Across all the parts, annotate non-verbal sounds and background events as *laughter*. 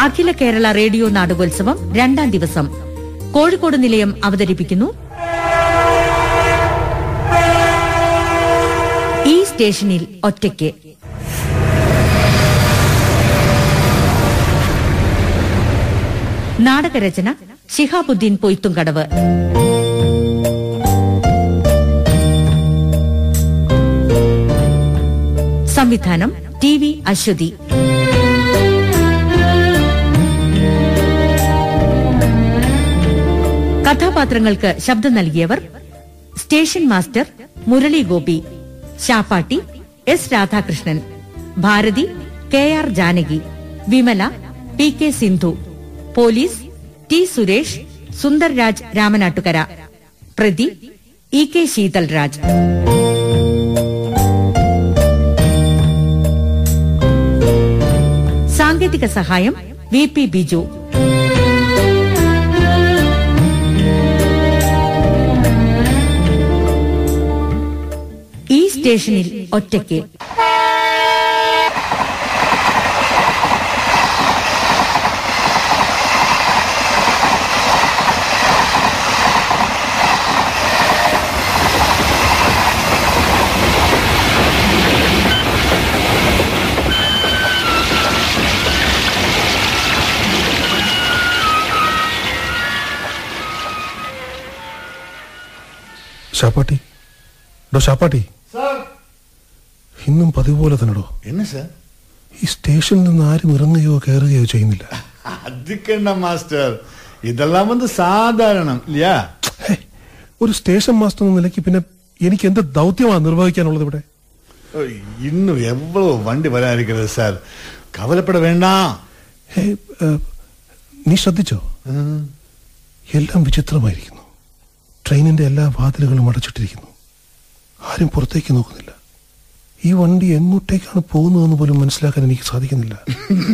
അഖില Kerala radio നാടകോത്സവം രണ്ടാം ദിവസം. കോഴിക്കോട് നിലയം അവതരിപ്പിക്കുന്നു. ഈ സ്റ്റേഷനിൽ ഒറ്റയ്ക്ക്. നാടകരചന ശിഹാബുദ്ദീൻ പൊയ്ത്തുംകടവ്. സംവിധാനം ടി വി അശ്വതി. കഥാപാത്രങ്ങൾക്ക് ശബ്ദം നൽകിയവർ station master Murali Gopi ശാപ്പാട്ടി S Radhakrishnan Bharathi K R Janaki Vimala P K Sindhu police T Suresh Sundarraj Ramanattukara പ്രതി ഇ കെ ശീതൽരാജ്. സാങ്കേതിക സഹായം വി പി ബിജു. സ്റ്റേഷനിൽ ഒറ്റയ്ക്ക്. ഷാപ്പാട്ടി. ഡോ ഷാപ്പാട്ടി. ഇന്നും പതിവ് പോലെ തന്നെടോ என்ன சார் ഈ സ്റ്റേഷനിൽ നിന്ന് ആരും ഇറങ്ങുകയോ കയറുകയോ ചെയ്യുന്നില്ല அதுக்கென்ன மாஸ்டர் இதெல்லாம் வந்து சாதாரணம் இல்லையா ഹേ, ഒരു സ്റ്റേഷൻ മാസ്റ്റർ എന്ന നിലയ്ക്ക് പിന്നെ എനിക്ക് എന്ത് ദൗത്യമാണ് നിർവഹിക്കാനുള്ളത് ഇവിടെ இன்னும் எவ்வளவு வண்டி வர இருக்கிறது சார் கவலைப்பட வேண்டாம் ഹേ, ഏ, നീ ശ്രദ്ധിച്ചോ എല്ലാം വിചിത്രമായിരിക്കുന്നു ട്രെയിനിന്റെ എല്ലാ വാതിലുകളും അടച്ചിട്ടിരിക്കുന്നു ആരും പുറത്തേക്ക് നോക്കുന്നില്ല ഈ വണ്ടി എങ്ങോട്ടേക്കാണ് പോകുന്നതെന്ന് പോലും മനസ്സിലാക്കാൻ എനിക്ക് സാധിക്കുന്നില്ല.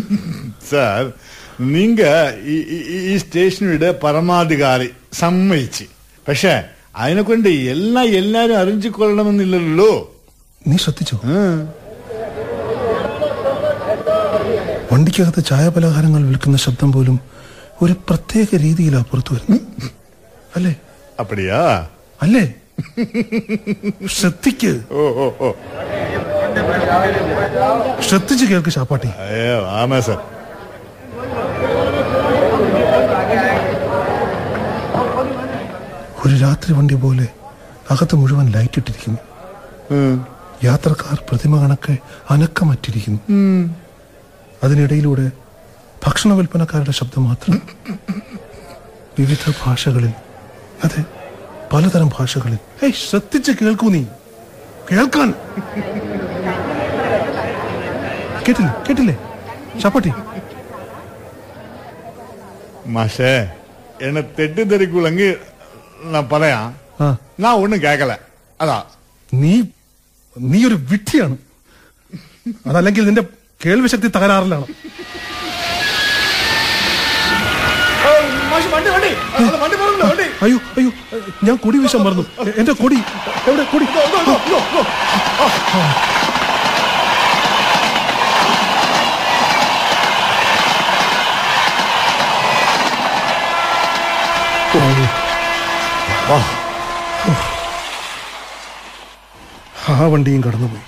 *laughs* സാർ നിങ്ങൾ ഈ സ്റ്റേഷനുടെ പരമാധികാരി സമ്മതിച്ച്. പക്ഷേ അതിനെ കൊണ്ട് എല്ലാം എല്ലാരും അറിഞ്ഞുകൊള്ളണമെന്നില്ലല്ലോ നീ ശ്രദ്ധിച്ചു? വണ്ടിക്കകത്ത് ചായ പലഹാരങ്ങൾ വിൽക്കുന്ന ശബ്ദം പോലും ഒരു പ്രത്യേക രീതിയിലാ പുറത്തു വരുന്നത്. *laughs* അല്ലേ? അപ്പടിയാ? അല്ലേ? ശ്രദ്ധിക്ക്. ശ്രദ്ധിച്ച് കേൾക്ക് ഷാപ്പാട്ടി ആമേ സാർ. ഒരു രാത്രി വണ്ടി പോലെ അകത്ത് മുഴുവൻ ലൈറ്റ് ഇട്ടിരിക്കുന്നു. യാത്രക്കാർ പ്രതിമ കണക്ക് അനക്കമറ്റിരിക്കുന്നു. അതിനിടയിലൂടെ ഭക്ഷണ വിൽപ്പനക്കാരുടെ ശബ്ദം മാത്രം. വിവിധ ഭാഷകളിൽ. അതെ പലതരം ഭാഷകളിൽ. ഏയ് ശ്രദ്ധിച്ച് കേൾക്കൂ നീ. കേൾക്കാൻ. കേട്ടില്ലേ? കേട്ടില്ലേ? ചപ്പാട്ടി മാഷേ എന്നെ ഞാൻ പറയാം. ഞാൻ ഒന്നും കേക്കല അതാ. നീ നീ ഒരു വിഡ്ഢിയാണ്. അതല്ലെങ്കിൽ നിന്റെ കേൾവിശക്തി തകരാറിലാണ്. വണ്ടി വണ്ടി. വണ്ടി അയ്യോ അയ്യോ ഞാൻ കൊടി വീശാൻ മറന്നു. എന്റെ കൊടി എവിടെ കൊടി. ആ. വണ്ടിയും കടന്നുപോയി.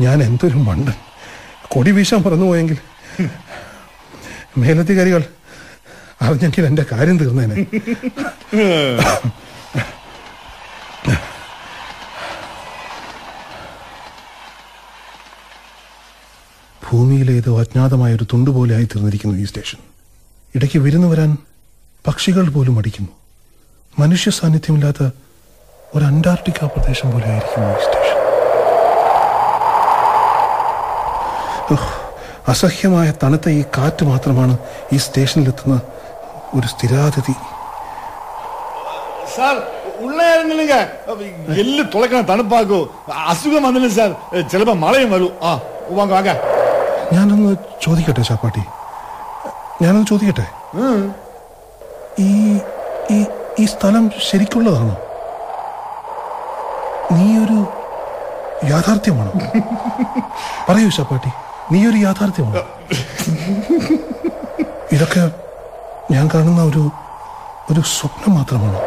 ഞാൻ എന്തൊരു മണ്ടൻ. കൊടി വീശാൻ പറന്നുപോയെങ്കിൽ. മേലധികാരികൾ അറിഞ്ഞെങ്കിൽ എന്റെ കാര്യം തീർന്നേനെ. ഭൂമിയിലേതോ അജ്ഞാതമായ ഒരു തുണ്ടുപോലെ ആയി തീർന്നിരിക്കുന്നു ഈ സ്റ്റേഷൻ. ഇടയ്ക്ക് വിരുന്നു വരാൻ പക്ഷികൾ പോലും അടിക്കുന്നു. മനുഷ്യ സാന്നിധ്യമില്ലാത്ത ഒരു അന്റാർട്ടിക്ക പ്രദേശം പോലെ ആയിരിക്കുന്നു ഈ സ്റ്റേഷൻ. അസഹ്യമായ തണുത്ത ഈ കാറ്റ് മാത്രമാണ് ഈ സ്റ്റേഷനിലെത്തുന്ന ഒരു സ്ഥിരാതിഥി. തുളക്കണ തണുപ്പാക്കോ. അസുഖം വന്നില്ല സാർ. ചിലപ്പോ മഴയും വരും. ആ ഞാനൊന്ന് ചോദിക്കട്ടെ ചാപ്പാട്ടി ഞാനൊന്ന് ചോദിക്കട്ടെ? ഈ ഈ ഈ സ്ഥലം ശരിക്കുള്ളതാണോ? നീ ഒരു യാഥാർത്ഥ്യമാണോ? പറയൂ ചാപ്പാട്ടി നീ ഒരു യാഥാർത്ഥ്യമാണ്? *laughs* ഇതൊക്കെ ഞാൻ കാണുന്ന ഒരു ഒരു സ്വപ്നം മാത്രമാണ്.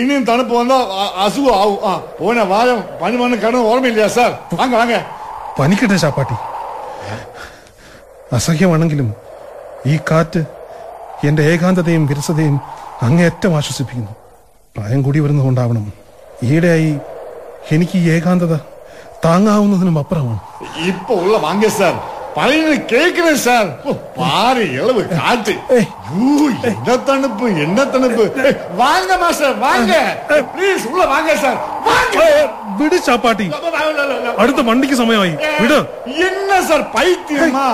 ഇനിയും തണുപ്പ് വന്നാ അസുഖം ആവും. പോന വന്ന് കിടന്ന് ഓർമ്മയില്ല സാർ. വാങ്ങ വാങ്ങ. പനിക്കട്ടെ ചാപ്പാട്ടി അസഹ്യമാണെങ്കിലും ഈ കാറ്റ് എന്റെ ഏകാന്തതയും വിരസതയും അങ്ങേയറ്റം ആശ്വസിപ്പിക്കുന്നു. പ്രായം കൂടി വരുന്നതുകൊണ്ടാവണം. ഈയിടെയായി എനിക്ക് ഈ ഏകാന്തത താങ്ങാവുന്നതിനും இப்ப உள்ள வாங்க சார். സാർ പറയുന്നത് சார். സാർ പാറ ഇളവ് കാറ്റ് എന്ന തണുപ്പ് എന്ന வாங்க மாஸ்டர் வாங்க. വാങ്ങ உள்ள வாங்க சார். வாங்க. விடு சாப்பாட்டி. அடுத்த மண்டிக்கு சமயமாயி விடு. என்ன சார் பைத்தியமா?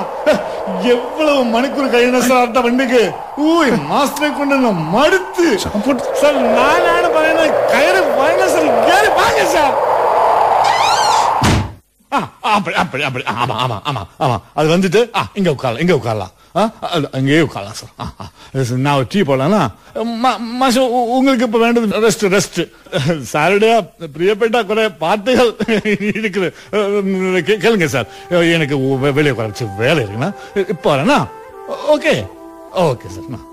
எவ்வளவு மணிக்கூர் கழியணும் சார் அடுத்த வண்டிக்கு ஊய் மாஸ்டரை கொண்டு நான் மடுத்து? சார் நான் பையனை கயிறு வாங்க சார். கேரி வாங்க சார். அப்படி அப்படி அப்படி. ஆமா ஆமா ஆமா ஆமா. அது வந்துட்டு ஆ இங்க உட்காரலாம் இங்க உட்காரலாம். அங்கேயே உட்காரலாம் சார் நான் ஒரு டீ போடலாம்னா மாசம் உங்களுக்கு இப்ப வேண்டது ரெஸ்ட் ரெஸ்ட் சாருடைய பிரியப்பட்ட குறை பாட்டுகள் இருக்குது. கேளுங்க சார் எனக்கு வெளியே குறைச்சி வேலை இருக்குண்ணா இப்போ வரேண்ணா ஓகே. ஓகே சார்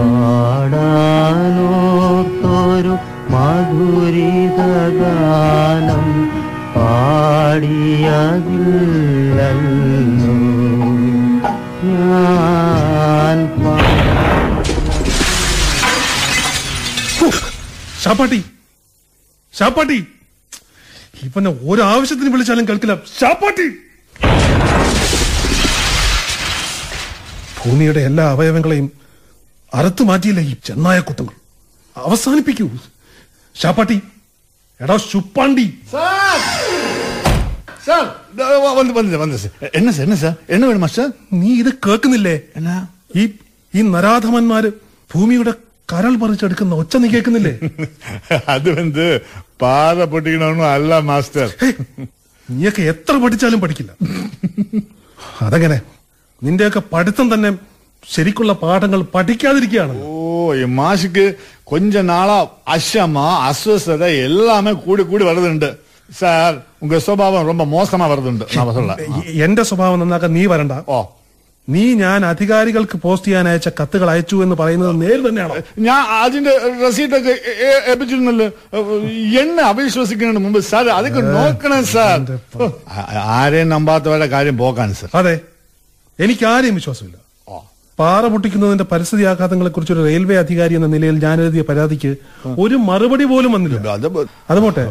நான் പാടാനോർത്തൊരു മധുരിതഗാനം പാടിയതില്ലല്ലോ. ഞാൻ ഷാപ്പാട്ടി ഷാപ്പാട്ടി ഇവനെ ഒരാവശ്യത്തിന് വിളിച്ചാലും കേൾക്കില്ല. ഷാപ്പാട്ടി ഭൂമിയുടെ എല്ലാ അവയവങ്ങളെയും അറത്ത് മാറ്റിയില്ല ഈ ചെന്നായ കുത്തങ്ങൾ അവസാനിപ്പിക്കൂ. ശാപ്പാട്ടി എടാ ശുപ്പാണ്ടി. നീ ഇത് കേൾക്കുന്നില്ലേ? എന്നാ? ഈ ഈ നരാധമന്മാര് ഭൂമിയുടെ കരൾ പറിച്ചെടുക്കുന്ന ഒച്ച നീ കേൾക്കുന്നില്ലേ? *laughs* അത് എന്ത് പാത പൊട്ടിക്കണമെന്നും അല്ല മാസ്റ്റർ. നീയൊക്കെ എത്ര പഠിച്ചാലും പഠിക്കില്ല. *laughs* അതെങ്ങനെ. നിന്റെയൊക്കെ പഠിത്തം തന്നെ ശരിക്കുള്ള പാഠങ്ങൾ പഠിക്കാതിരിക്കുകയാണ് ஓ என் மாசுக்கு கொஞ்ச நாளா அஷமா அஸ்வஸ்ததை எல்லாமே கூடி கூடி வருதுண்டு சார் உங்க சுபாவம் ரொம்ப மோசமா வருதுண்டு நான் சொல்ல എന്റെ സ്വഭാവം നന്നാക്കാൻ നീ വരണ്ട ഓ നീ ഞാൻ അധികാരികൾക്ക് പോസ്റ്റ് ചെയ്യാൻ അയച്ച കത്തുകൾ അയച്ചു എന്ന് പറയുന്നത് നേര് തന്നെയാണോ ഞാൻ അതിന്റെ റെസീറ്റൊക്കെ ഏൽപ്പിച്ചിരുന്നല്ലോ എന്നെ അവിശ്വസിക്കുന്നതിന് മുമ്പ് സാർ അതൊക്കെ നോക്കണം സാർ ആ- ആരെയും നമ്പാത്തവരുടെ കാര്യം പോക്കാണ് സാർ അതെ എനിക്ക് ആരെയും വിശ്വാസമില്ല ഓ പാറ പൊട്ടിക്കുന്നതിന്റെ പരിസ്ഥിതി ആഘാതങ്ങളെ കുറിച്ച് ഒരു റെയിൽവേ അധികാരി എന്ന നിലയിൽ ഞാൻ എഴുതിയ പരാതിക്ക് ഒരു മറുപടി പോലും വന്നില്ല. അതുപോട്ടെ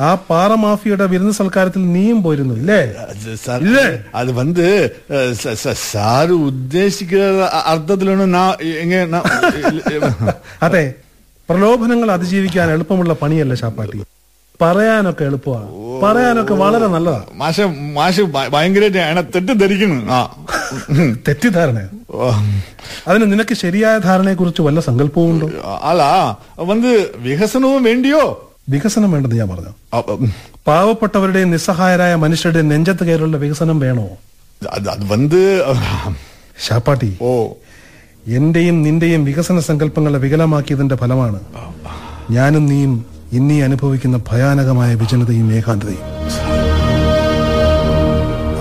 ആ പാറ മാഫിയുടെ വിരുന്ന് സൽക്കാരത്തിൽ നീയും പോയിരുന്നു ഇല്ലേ? അത് വന്ന് സാറ് ഉദ്ദേശിക്കുന്ന അർത്ഥത്തിലാണ് അതെ. പ്രലോഭനങ്ങൾ അതിജീവിക്കാൻ എളുപ്പമുള്ള പണിയല്ല ചാപ്പാട്ടി പറയാനൊക്കെ എളുപ്പമാണ്. പറയാനൊക്കെ വളരെ നല്ലതാണ്. മാഷ മാഷ് ഭയങ്കരമായിട്ട് തെറ്റിദ്ധരിക്കുന്നു. ആ. *laughs* തെറ്റിദ്ധാരണ. അതിന് നിനക്ക് ശരിയായ ധാരണയെ കുറിച്ച് വല്ല സങ്കല്പവും ഉണ്ടോ അല്ല വന്ന് വികസനവും വേണ്ടിയോ? വികസനം വേണ്ടെന്ന് ഞാൻ പറഞ്ഞു. പാവപ്പെട്ടവരുടെയും നിസ്സഹായരായ മനുഷ്യരുടെയും നെഞ്ചത്ത് കയറുള്ള വികസനം വേണോ? അത് വന്ന് ഷാപ്പാട്ടി ഓ. എന്റെയും നിന്റെയും വികസന സങ്കല്പങ്ങളെ വികലമാക്കിയതിന്റെ ഫലമാണ് ഞാനും നീയും ഇന്നീ അനുഭവിക്കുന്ന ഭയാനകമായ വിജനതയും ഏകാന്തതയും.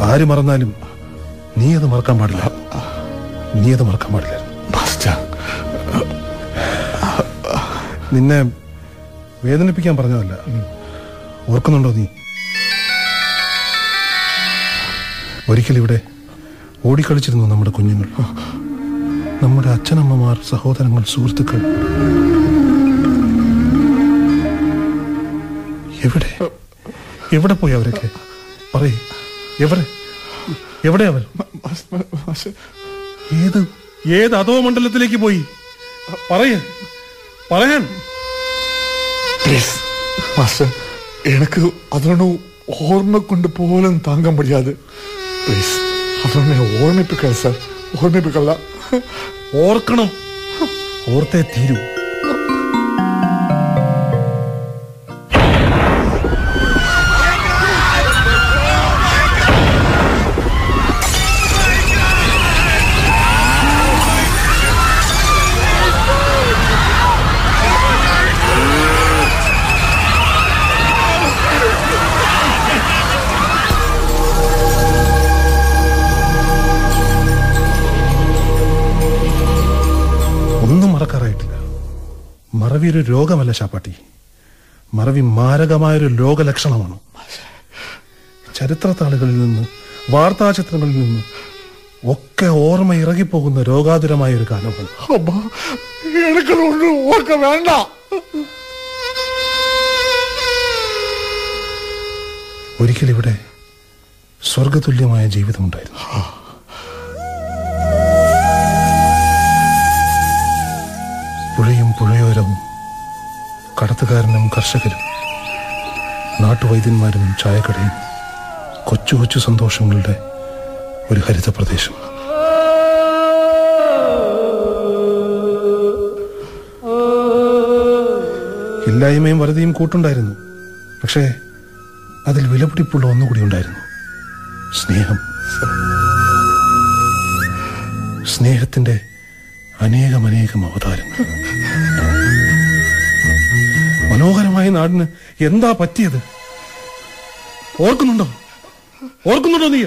ആര് മറന്നാലും നീ അത് മറക്കാൻ പാടില്ല. നീ അത് മറക്കാൻ പാടില്ല. നിന്നെ വേദനിപ്പിക്കാൻ പറഞ്ഞതല്ല. ഓർക്കുന്നുണ്ടോ നീ? ഒരിക്കലിവിടെ ഓടിക്കളിച്ചിരുന്നു നമ്മുടെ കുഞ്ഞുങ്ങൾ. നമ്മുടെ അച്ഛനമ്മമാർ സഹോദരങ്ങൾ സുഹൃത്തുക്കൾ. എവിടെ? എവിടെ പോയി അവരൊക്കെ? പറയേ. എവിടെ? എവിടെ അവർ ഏത്? ഏത് അതോ മണ്ഡലത്തിലേക്ക് പോയി? പറയ. പറയാൻ. പ്ലീസ് മാസ്റ്റർ എനിക്ക് അതൊന്നും ഓർമ്മ കൊണ്ട് പോലും താങ്കാൻ മുടിയാതെ പ്ലീസ് അതൊന്നെ ഓർമ്മിപ്പിക്കാൻ സാർ. ഓർമ്മിപ്പിക്കല്ല. ഓർക്കണം. ഓർത്തേ തീരൂ. ഒരു രോഗമല്ല ശാപ്പാട്ടി? മറവി മാരകമായൊരു രോഗലക്ഷണമാണ്? ചരിത്രത്താളുകളിൽ നിന്ന് വാർത്താ ചിത്രങ്ങളിൽ നിന്ന് ഒക്കെ ഓർമ്മ ഇറങ്ങിപ്പോകുന്ന രോഗാതുരമായ ഒരു കാലമാണ് ഒരിക്കലിവിടെ ഓർക്ക വേണ്ട. ഒരിക്കൽ ഇവിടെ സ്വർഗതുല്യമായ ജീവിതമുണ്ടായിരുന്നു. പുഴയും പുഴയോരവും കടത്തുകാരനും കർഷകരും നാട്ടുവൈദ്യന്മാരും ചായക്കടയും കൊച്ചു കൊച്ചു സന്തോഷങ്ങളുടെ ഒരു ഹരിത പ്രദേശം ഇല്ലായ്മയും വറുതിയും കൂട്ടുണ്ടായിരുന്നു. പക്ഷേ അതിൽ വിലപിടിപ്പുള്ള ഒന്നുകൂടി ഉണ്ടായിരുന്നു. സ്നേഹം. സ്നേഹത്തിന്റെ അനേകമനേകം അനേകം അവതാരങ്ങൾ. മനോഹരമായ നാടിന് എന്താ പറ്റിയത്? ഓർക്കുന്നുണ്ടോ? ഓർക്കുന്നുണ്ടോ നീ?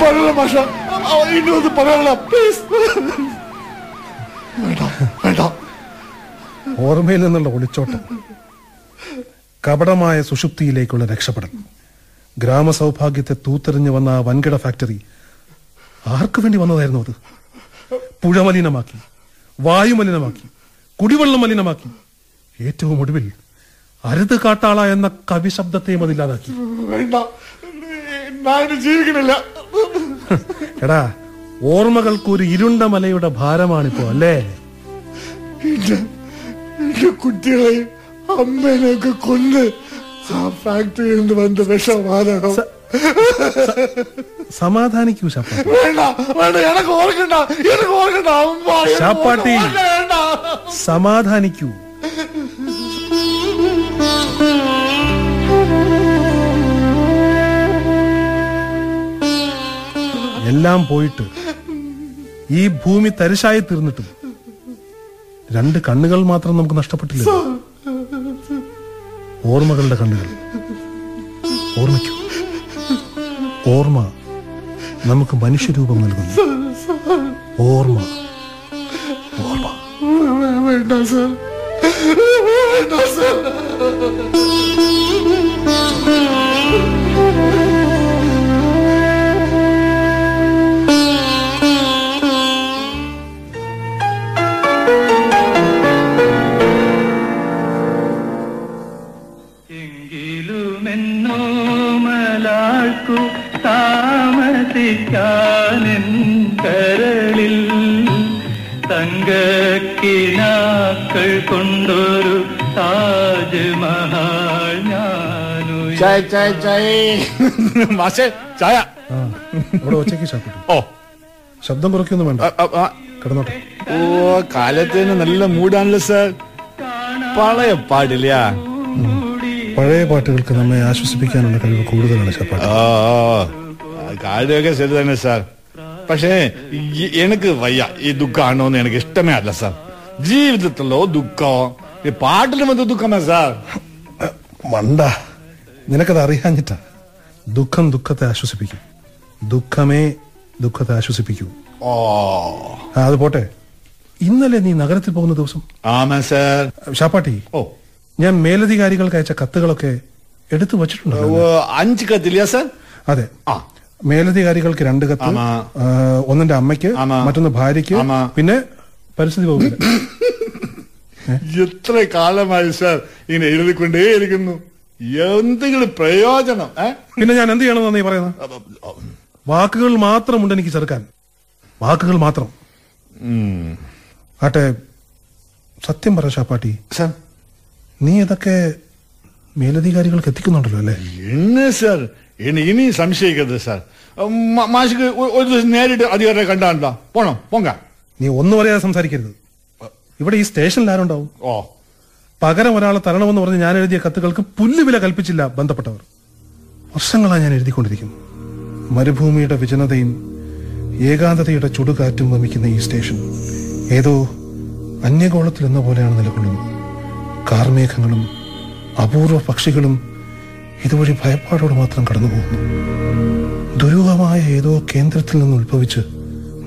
പറയണ ഭാഷ ഇന്നൊന്ന് പറയണ. പ്ലീസ് വേണ്ട വേണ്ട. ഓർമ്മയിൽ നിന്നുള്ള ഒളിച്ചോട്ടം. കപടമായ സുഷുപ്തിയിലേക്കുള്ള രക്ഷപ്പെടൽ. ഗ്രാമസൗഭാഗ്യത്തെ തൂത്തെറിഞ്ഞു വന്ന ആ വൻകിട ഫാക്ടറി ആർക്കു വേണ്ടി വന്നതായിരുന്നു അത്? പുഴ മലിനമാക്കി വായു മലിനമാക്കി കുടിവെള്ളം മലിനമാക്കി. ഏറ്റവും ഒടുവിൽ അരുത് കാട്ടാള എന്ന കവി ശബ്ദത്തെയും അതില്ലാതാക്കി ജീവിക്കണില്ല എടാ ഓർമ്മകൾക്ക് ഒരു ഇരുണ്ട മലയുടെ ഭാരമാണിപ്പോ അല്ലേ? കുട്ടികളെയും അമ്മേനെയൊക്കെ കൊന്ന് ആ ഫാക്ടറിയിൽ നിന്ന് വന്ന വിഷമാരകം സമാധാനിക്കൂ ശാപ്പാട്ടി വേണ്ട വേണ്ട എനക്ക് ഓർക്കണ്ട എനക്ക് ഓർക്കണ്ട. അമ്മ എനക്ക് ശാപ്പാട്ടി. ഓർക്കണ്ട, വേണ്ട സമാധാനിക്കൂ. എല്ലാം പോയിട്ട് ഈ ഭൂമി തരിശായി തീർന്നിട്ടും രണ്ട് കണ്ണുകൾ മാത്രം നമുക്ക് നഷ്ടപ്പെട്ടില്ല ഓർമ്മകളുടെ കണ്ണുകൾ. ഓർമ്മിക്കൂ ഓർമ്മ നമുക്ക് മനുഷ്യരൂപം നൽകുന്നു. ഓർമ്മ. ഓർമ്മ. വേണ്ട സർ. വേണ്ട സർ. ചായ ചായ ചായ. മാഷേ ചായ. ആ അവിടെ ഒച്ചയ്ക്ക് ഷാപ്പിട്ടു ഓ. ശബ്ദം കുറയ്ക്കൊന്നും വേണ്ട. കിടന്നോട്ടെ. ഓ കാലത്തിന് നല്ല മൂടാണല്ലോ സാർ. പഴയ പാടില്ല പഴയ പാട്ടുകൾക്ക് നമ്മെ ആശ്വസിപ്പിക്കാനുള്ള കഴിവ് കൂടുതലാണ് കാര്യമൊക്കെ ശരി തന്നെ സാർ. പക്ഷേ എനിക്ക് വയ്യ. ഈ ദുഃഖമാണോന്ന് എനിക്ക് ഇഷ്ടമേ അല്ല സാർ. ജീവിതത്തിലോ ദുഃഖം? ഈ പാട്ടിലും എന്ത് ദുഃഖമാ സാർ? മണ്ട. നിനക്കത് അറിയാഞ്ഞിട്ടാ. ദുഃഖം ദുഃഖത്തെ ആശ്വസിപ്പിക്കും. ദുഃഖമേ ദുഃഖത്തെ ആശ്വസിപ്പിക്കൂ. ഓ അത് പോട്ടെ. ഇന്നലെ നീ നഗരത്തിൽ പോകുന്ന ദിവസം? ആമാ സാർ. ഷാപ്പാട്ടി ഓ. ഞാൻ മേലധികാരികൾക്ക് അയച്ച കത്തുകളൊക്കെ എടുത്തു വച്ചിട്ടുണ്ട് അഞ്ച് കത്തില്ല സർ? അതെ. ആ. മേലധികാരികൾക്ക് രണ്ട് കത്ത് ഒന്നിന്റെ അമ്മയ്ക്ക് മറ്റൊന്ന് ഭാര്യയ്ക്ക് പിന്നെ പരിസ്ഥിതി വകുപ്പിന്. *coughs* എത്ര കാലമായി സാർ ഇങ്ങനെ എഴുതിക്കൊണ്ടേയിരിക്കുന്നു. എന്തെങ്കിലും പ്രയോജനം പിന്നെ ഞാൻ എന്ത് ചെയ്യണം നീ പറയുന്നത്? വാക്കുകൾ മാത്രമുണ്ട് എനിക്ക് ചെറുക്കാൻ. വാക്കുകൾ മാത്രം. ആട്ടെ സത്യം പറ ഷാപ്പാട്ടി നീ ഇതൊക്കെ മേലധികാരികൾക്ക് എത്തിക്കുന്നുണ്ടല്ലോ അല്ലേ? ഇന്ന് സാർ ഇനി ഇനി സംശയിക്കരുത് സാർ. മാഷിക്ക് ഒരു ദിവസം നേരിട്ട് അധികാരം കണ്ടാണ്ടോ? പോണോ? പോങ്ക. നീ ഒന്നു പറയാതെ സംസാരിക്കരുത് ഇവിടെ ഈ സ്റ്റേഷനിൽ ആരുണ്ടാവും? ഓ. പകരം ഒരാളെ തരണമെന്ന് പറഞ്ഞ് ഞാൻ എഴുതിയ കത്തുകൾക്ക് പുല്ലുവില കൽപ്പിച്ചില്ല ബന്ധപ്പെട്ടവർ. വർഷങ്ങളായി ഞാൻ എഴുതിക്കൊണ്ടിരിക്കുന്നു. മരുഭൂമിയുടെ വിജനതയും ഏകാന്തതയുടെ ചുടുകാറ്റും വമിക്കുന്ന ഈ സ്റ്റേഷൻ ഏതോ അന്യഗോളത്തിൽ എന്ന പോലെയാണ് നിലകൊള്ളുന്നത്. കാർമേഘങ്ങളും അപൂർവ പക്ഷികളും ഇതുവഴി ഭയപ്പാടോട് മാത്രം കടന്നു പോകുന്നു ദുരൂഹമായ ഏതോ കേന്ദ്രത്തിൽ നിന്ന് ഉത്ഭവിച്ച്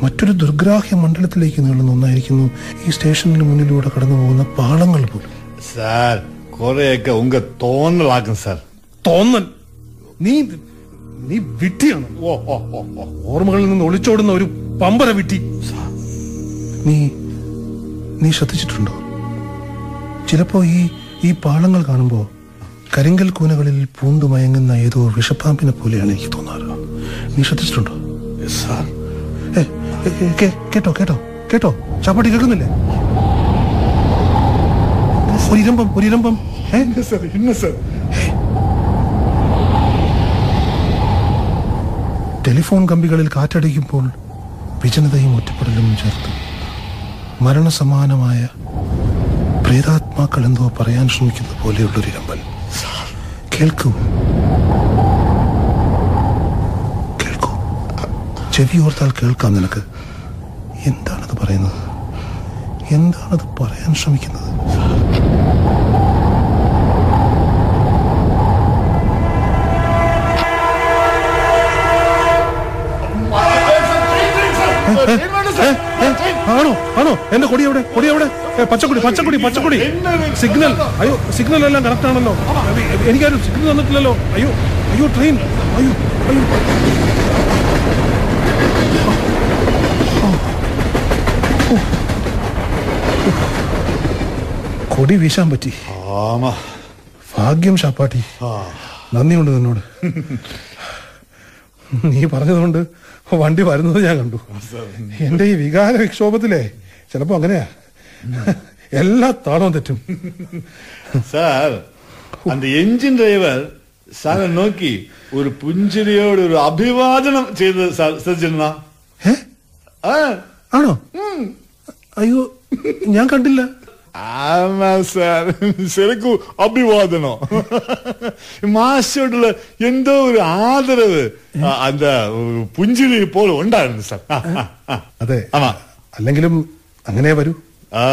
മറ്റൊരു ദുർഗ്രാഹ്യ മണ്ഡലത്തിലേക്ക് നീളുന്ന ഒന്നായിരിക്കുന്നു ഈ സ്റ്റേഷനിന് മുന്നിലൂടെ കടന്നു പോകുന്ന പാളങ്ങൾ പോലും. സാർ കൊറേയൊക്കെ ഉങ്ക തോന്നലാക്കും സാർ. തോന്നൽ? നീ നീ വിട്ടിയാണ്? ഓ ഓ ഓ ഓർമ്മകളിൽ നിന്ന് ഒളിച്ചോടുന്ന ഒരു പമ്പര വിട്ടി. നീ നീ ശ്രദ്ധിച്ചിട്ടുണ്ടോ? ചിലപ്പോ ഈ ഈ പാളങ്ങൾ കാണുമ്പോ കരിങ്കൽ കൂനകളിൽ പൂണ്ടു മയങ്ങുന്ന ഏതോ വിഷപ്പാമ്പിനെ പോലെയാണ് എനിക്ക് തോന്നാറ്. നീ ശ്രദ്ധിച്ചിട്ടുണ്ടോ? സാർ. കേട്ടോ കേട്ടോ കേട്ടോ. ചാപ്പാട്ടി കേൾക്കുന്നില്ലേ? ഒരു ഒരിരമ്പം. ഒരു ഇരമ്പം ഏ സാർ ഇന്ന സാർ. ടെലിഫോൺ കമ്പികളിൽ കാറ്റടിക്കുമ്പോൾ വിജനതയും ഒറ്റപ്പെടലും ചേർത്ത് മരണസമാനമായ പ്രേതാത്മാക്കൾ എന്തോ പറയാൻ ശ്രമിക്കുന്ന പോലെയുള്ളൊരു ഇരമ്പൽ കേൾക്കൂ. കേൾക്കൂ. ചെവി ഓർത്താൽ കേൾക്കാം നിനക്ക്. എന്താണത് പറയുന്നത്? എന്താണത് പറയാൻ ശ്രമിക്കുന്നത്? എന്റെ കൊടി എവിടെ? കൊടി എവിടെ? പച്ചക്കൊടി പച്ചക്കൊടി പച്ചക്കൊടി. സിഗ്നൽ അയ്യോ സിഗ്നൽ എല്ലാം കറക്റ്റ് ആണല്ലോ. എനിക്കാരും സിഗ്നൽ തന്നിട്ടില്ലല്ലോ. അയ്യോ അയ്യോ ട്രെയിൻ അയ്യോ അയ്യോ. കൊടി വീശാൻ പറ്റി. ആമാ. ഭാഗ്യം ഷാപ്പാട്ടി നന്ദിയുണ്ട് നിന്നോട്. നീ പറഞ്ഞതുകൊണ്ട് വണ്ടി വരുന്നത് ഞാൻ കണ്ടു. എന്റെ ഈ വികാര വിക്ഷോഭത്തിലേ ചിലപ്പോ അങ്ങനെയാ എല്ലാ താളവും തെറ്റും സാർ அந்த എഞ്ചിൻ ഡ്രൈവർ സാറെ നോക്കി ഒരു പുഞ്ചിരിയോട് ഒരു അഭിവാദനം ചെയ്ത് സാർ ശ്രദ്ധിച്ചിരുന്ന ഏ ആണോ അയ്യോ ഞാൻ കണ്ടില്ല ആമാ സാർ ശരിക്കും അഭിവാദനം മാഷോടുള്ള എന്തോ ഒരു ആദരവ് ആ, அந்த ഒരു പുഞ്ചിരി പോലെ ഉണ്ടായിരുന്നു സാർ ആ, ആ, ആ. അതെ ആമാ അല്ലെങ്കിലും അങ്ങനെ വരൂ. ആ.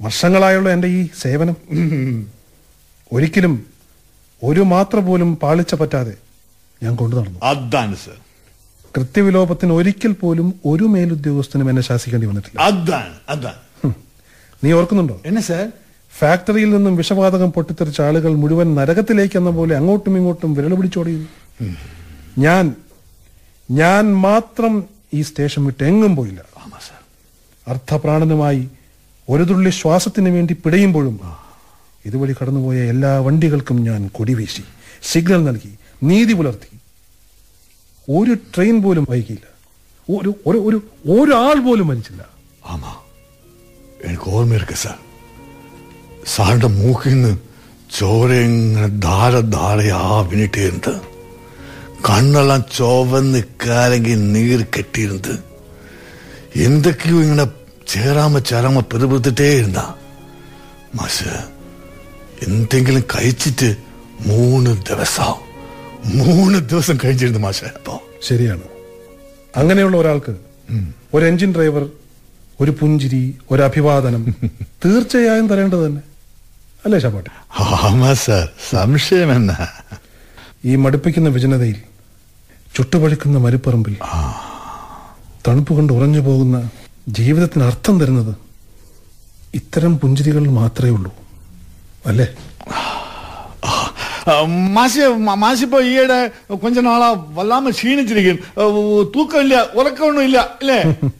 വർഷങ്ങളായുള്ള എന്റെ ഈ സേവനം. ഒരിക്കലും ഒരു മാത്ര പോലും പാളിച്ച പറ്റാതെ ഞാൻ കൊണ്ടു നടന്നു. അതാണ് സർ. കൃത്യവിലോപത്തിന് ഒരിക്കൽ പോലും ഒരു മേലുദ്യോഗസ്ഥനും എന്നെ ശാസിക്കേണ്ടി വന്നിട്ടില്ല. അതാണ് അതാണ്. നീ ഓർക്കുന്നുണ്ടോ? എന്നെ സർ? ഫാക്ടറിയിൽ നിന്നും വിഷവാതകം പൊട്ടിത്തെറിച്ച ആളുകൾ മുഴുവൻ നരകത്തിലേക്ക് എന്ന പോലെ അങ്ങോട്ടും ഇങ്ങോട്ടും വിരൽ പിടിച്ചോടിയുന്നു ഞാൻ ഞാൻ മാത്രം ഈ സ്റ്റേഷൻ വിട്ട് എങ്ങും പോയില്ല. അർത്ഥപ്രാണനുമായി ഒരു തുള്ളി ശ്വാസത്തിന് വേണ്ടി പിടയുമ്പോഴും ഇതുവഴി കടന്നുപോയ എല്ലാ വണ്ടികൾക്കും ഞാൻ കൊടിവീശി. സിഗ്നൽ നൽകി നീതി പുലർത്തി. ഒരു ട്രെയിൻ പോലും വൈകിയില്ല. ഒരു ഒരു ഒരു ഒരാൾ പോലും മരിച്ചില്ല. ആമാ എനിക്ക് ഓർമ്മയിருக்கு സാറിന്റെ മൂക്കിൽ നിന്ന് ധാര ഇങ്ങനെ ധാരധാരയാ വിനിട്ടിരുന്നത്. കണ്ണെല്ലാം ചോവന്ന് കലങ്ങി നീർ കെട്ടിയിരുന്നത്. എന്തൊക്കെയോ ഇങ്ങനെ ചേരാമ ചേരാമ പെരുപെടുത്തിട്ടേ ഇരുന്ന. മാഷ് എന്തെങ്കിലും കഴിച്ചിട്ട് മൂന്ന് ദിവസം മൂന്ന് ദിവസം കഴിച്ചിരുന്നു മാഷ അപ്പോ. ശരിയാണ്. അങ്ങനെയുള്ള ഒരാൾക്ക് ഒരു എഞ്ചിൻ ഡ്രൈവർ ഒരു പുഞ്ചിരി ഒരു അഭിവാദനം *laughs* തീർച്ചയായും തരേണ്ടത് തന്നെ. അല്ലേ ഷാപ്പാട്ടി ആമാ സാർ സംശയം എന്നാ. ഈ മടുപ്പിക്കുന്ന വിജനതയിൽ ചുട്ടുപഴുക്കുന്ന മരുപ്പറമ്പിൽ തണുപ്പ് കൊണ്ട് ഉറഞ്ഞു പോകുന്ന ജീവിതത്തിന് അർത്ഥം തരുന്നത് ഇത്തരം പുഞ്ചിരികൾ മാത്രമേ ഉള്ളൂ. അല്ലേ? മാസി മാഷ് മാഷിപ്പോ ഈയിടെ കൊഞ്ച നാളാ വല്ലാമ ക്ഷീണിച്ചിരിക്കും തൂക്കമില്ല ഉറക്കമൊന്നും ഇല്ല അല്ലേ? *laughs*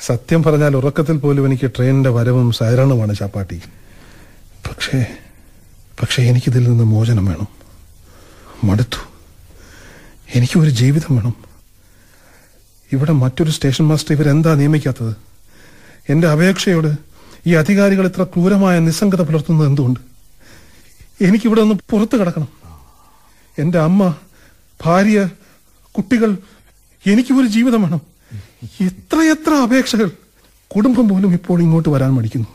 സത്യം പറഞ്ഞാൽ ഉറക്കത്തിൽ പോലും എനിക്ക് ട്രെയിനിന്റെ വരവും സൈറണുമാണ് ചാപ്പാട്ടി പക്ഷേ പക്ഷേ എനിക്കിതിൽ നിന്ന് മോചനം വേണം. മടുത്തു. എനിക്കൊരു ജീവിതം വേണം. ഇവിടെ മറ്റൊരു സ്റ്റേഷൻ മാസ്റ്റർ ഇവരെന്താ നിയമിക്കാത്തത്? എന്റെ അപേക്ഷയോട് ഈ അധികാരികൾ ഇത്ര ക്രൂരമായ നിസ്സംഗത പുലർത്തുന്നത് എന്തുകൊണ്ട്? എനിക്കിവിടെ ഒന്ന് പുറത്തു കിടക്കണം. എന്റെ അമ്മ ഭാര്യ കുട്ടികൾ എനിക്ക് ഒരു ജീവിതം വേണം. എത്രയെത്ര അപേക്ഷകൾ കുടുംബം പോലും ഇപ്പോൾ ഇങ്ങോട്ട് വരാൻ മടിക്കുന്നു.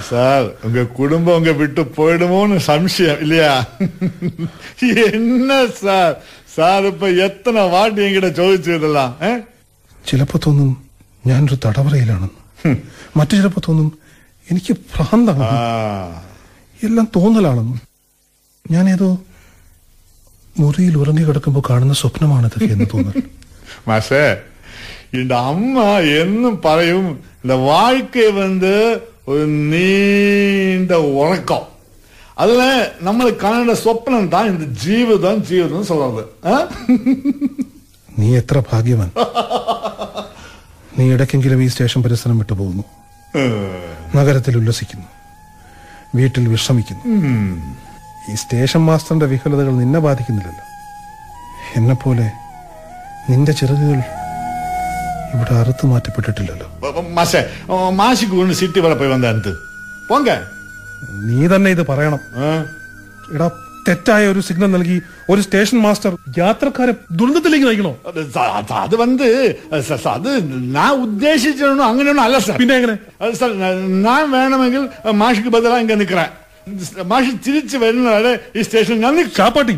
சார் உங்க குடும்பம் உங்க விட்டு போயிடுமோன்னு சம்சயம் இல்லையா என்ன സാർ സാർ ഇപ്പൊ എത്ര വാട്ടി എങ്കിടെ ചോദിച്ചു ഇതെല്ലാം ചിലപ്പോ തോന്നും ഞാനൊരു തടവറയിലാണെന്ന് മറ്റു ചിലപ്പോ തോന്നും എനിക്ക് ഭ്രാന്താണ്. എല്ലാം തോന്നലാണെന്നും ഞാനേതോ മുറിയിൽ ഉറങ്ങി കിടക്കുമ്പോൾ കാണുന്ന സ്വപ്നമാണിതൊക്കെ എന്ന് തോന്നൽ. മാഷേ എന്റെ അമ്മ എന്നും പറയും എന്റെ വാഴ്ക്കയെ വന്ന് ஒரு நீண்ட உறக்கம் அதுல நம்மளுக்கு കാണേണ്ട സ്വപ്നം தான் இந்த ജീവിതം ജീവിതം சொல்றது ആ? നീ എത്ര ഭാഗ്യവാൻ നീ ഇടയ്ക്കെങ്കിലും ഈ സ്റ്റേഷൻ പരിസരം വിട്ടു പോകുന്നു നഗരത്തിൽ ഉല്ലസിക്കുന്നു വീട്ടിൽ വിശ്രമിക്കുന്നു ഈ സ്റ്റേഷൻ മാസ്റ്ററിന്റെ വിഫലതകൾ നിന്നെ ബാധിക്കുന്നില്ലല്ലോ എന്നെപ്പോലെ നിന്റെ ചിറകുകൾ ഇവിടെ അറുത്ത് മാറ്റപ്പെട്ടിട്ടില്ലല്ലോ. മാഷേ മാഷിക്ക് വീണ് സിറ്റി വരെ പോയി പോങ്ക? നീ തന്നെ ഇത് പറയണം. എടാ തെറ്റായ ഒരു സിഗ്നൽ നൽകി ഒരു സ്റ്റേഷൻ മാസ്റ്റർ യാത്രക്കാരെ ദുരന്തത്തിലേക്ക് നയിക്കണോ? അത് വന്ന് അത് ഞാൻ ഉദ്ദേശിച്ചോ അങ്ങനെയൊന്നും അല്ല സാർ. പിന്നെ എങ്ങനെ? ഞാൻ വേണമെങ്കിൽ മാഷിക്ക് ബദലാ ഇങ്ങനെ നിൽക്കറ മാഷി തിരിച്ചു വരുന്നതാണ് ഈ സ്റ്റേഷൻ ഞാൻ കാപ്പാട്ടി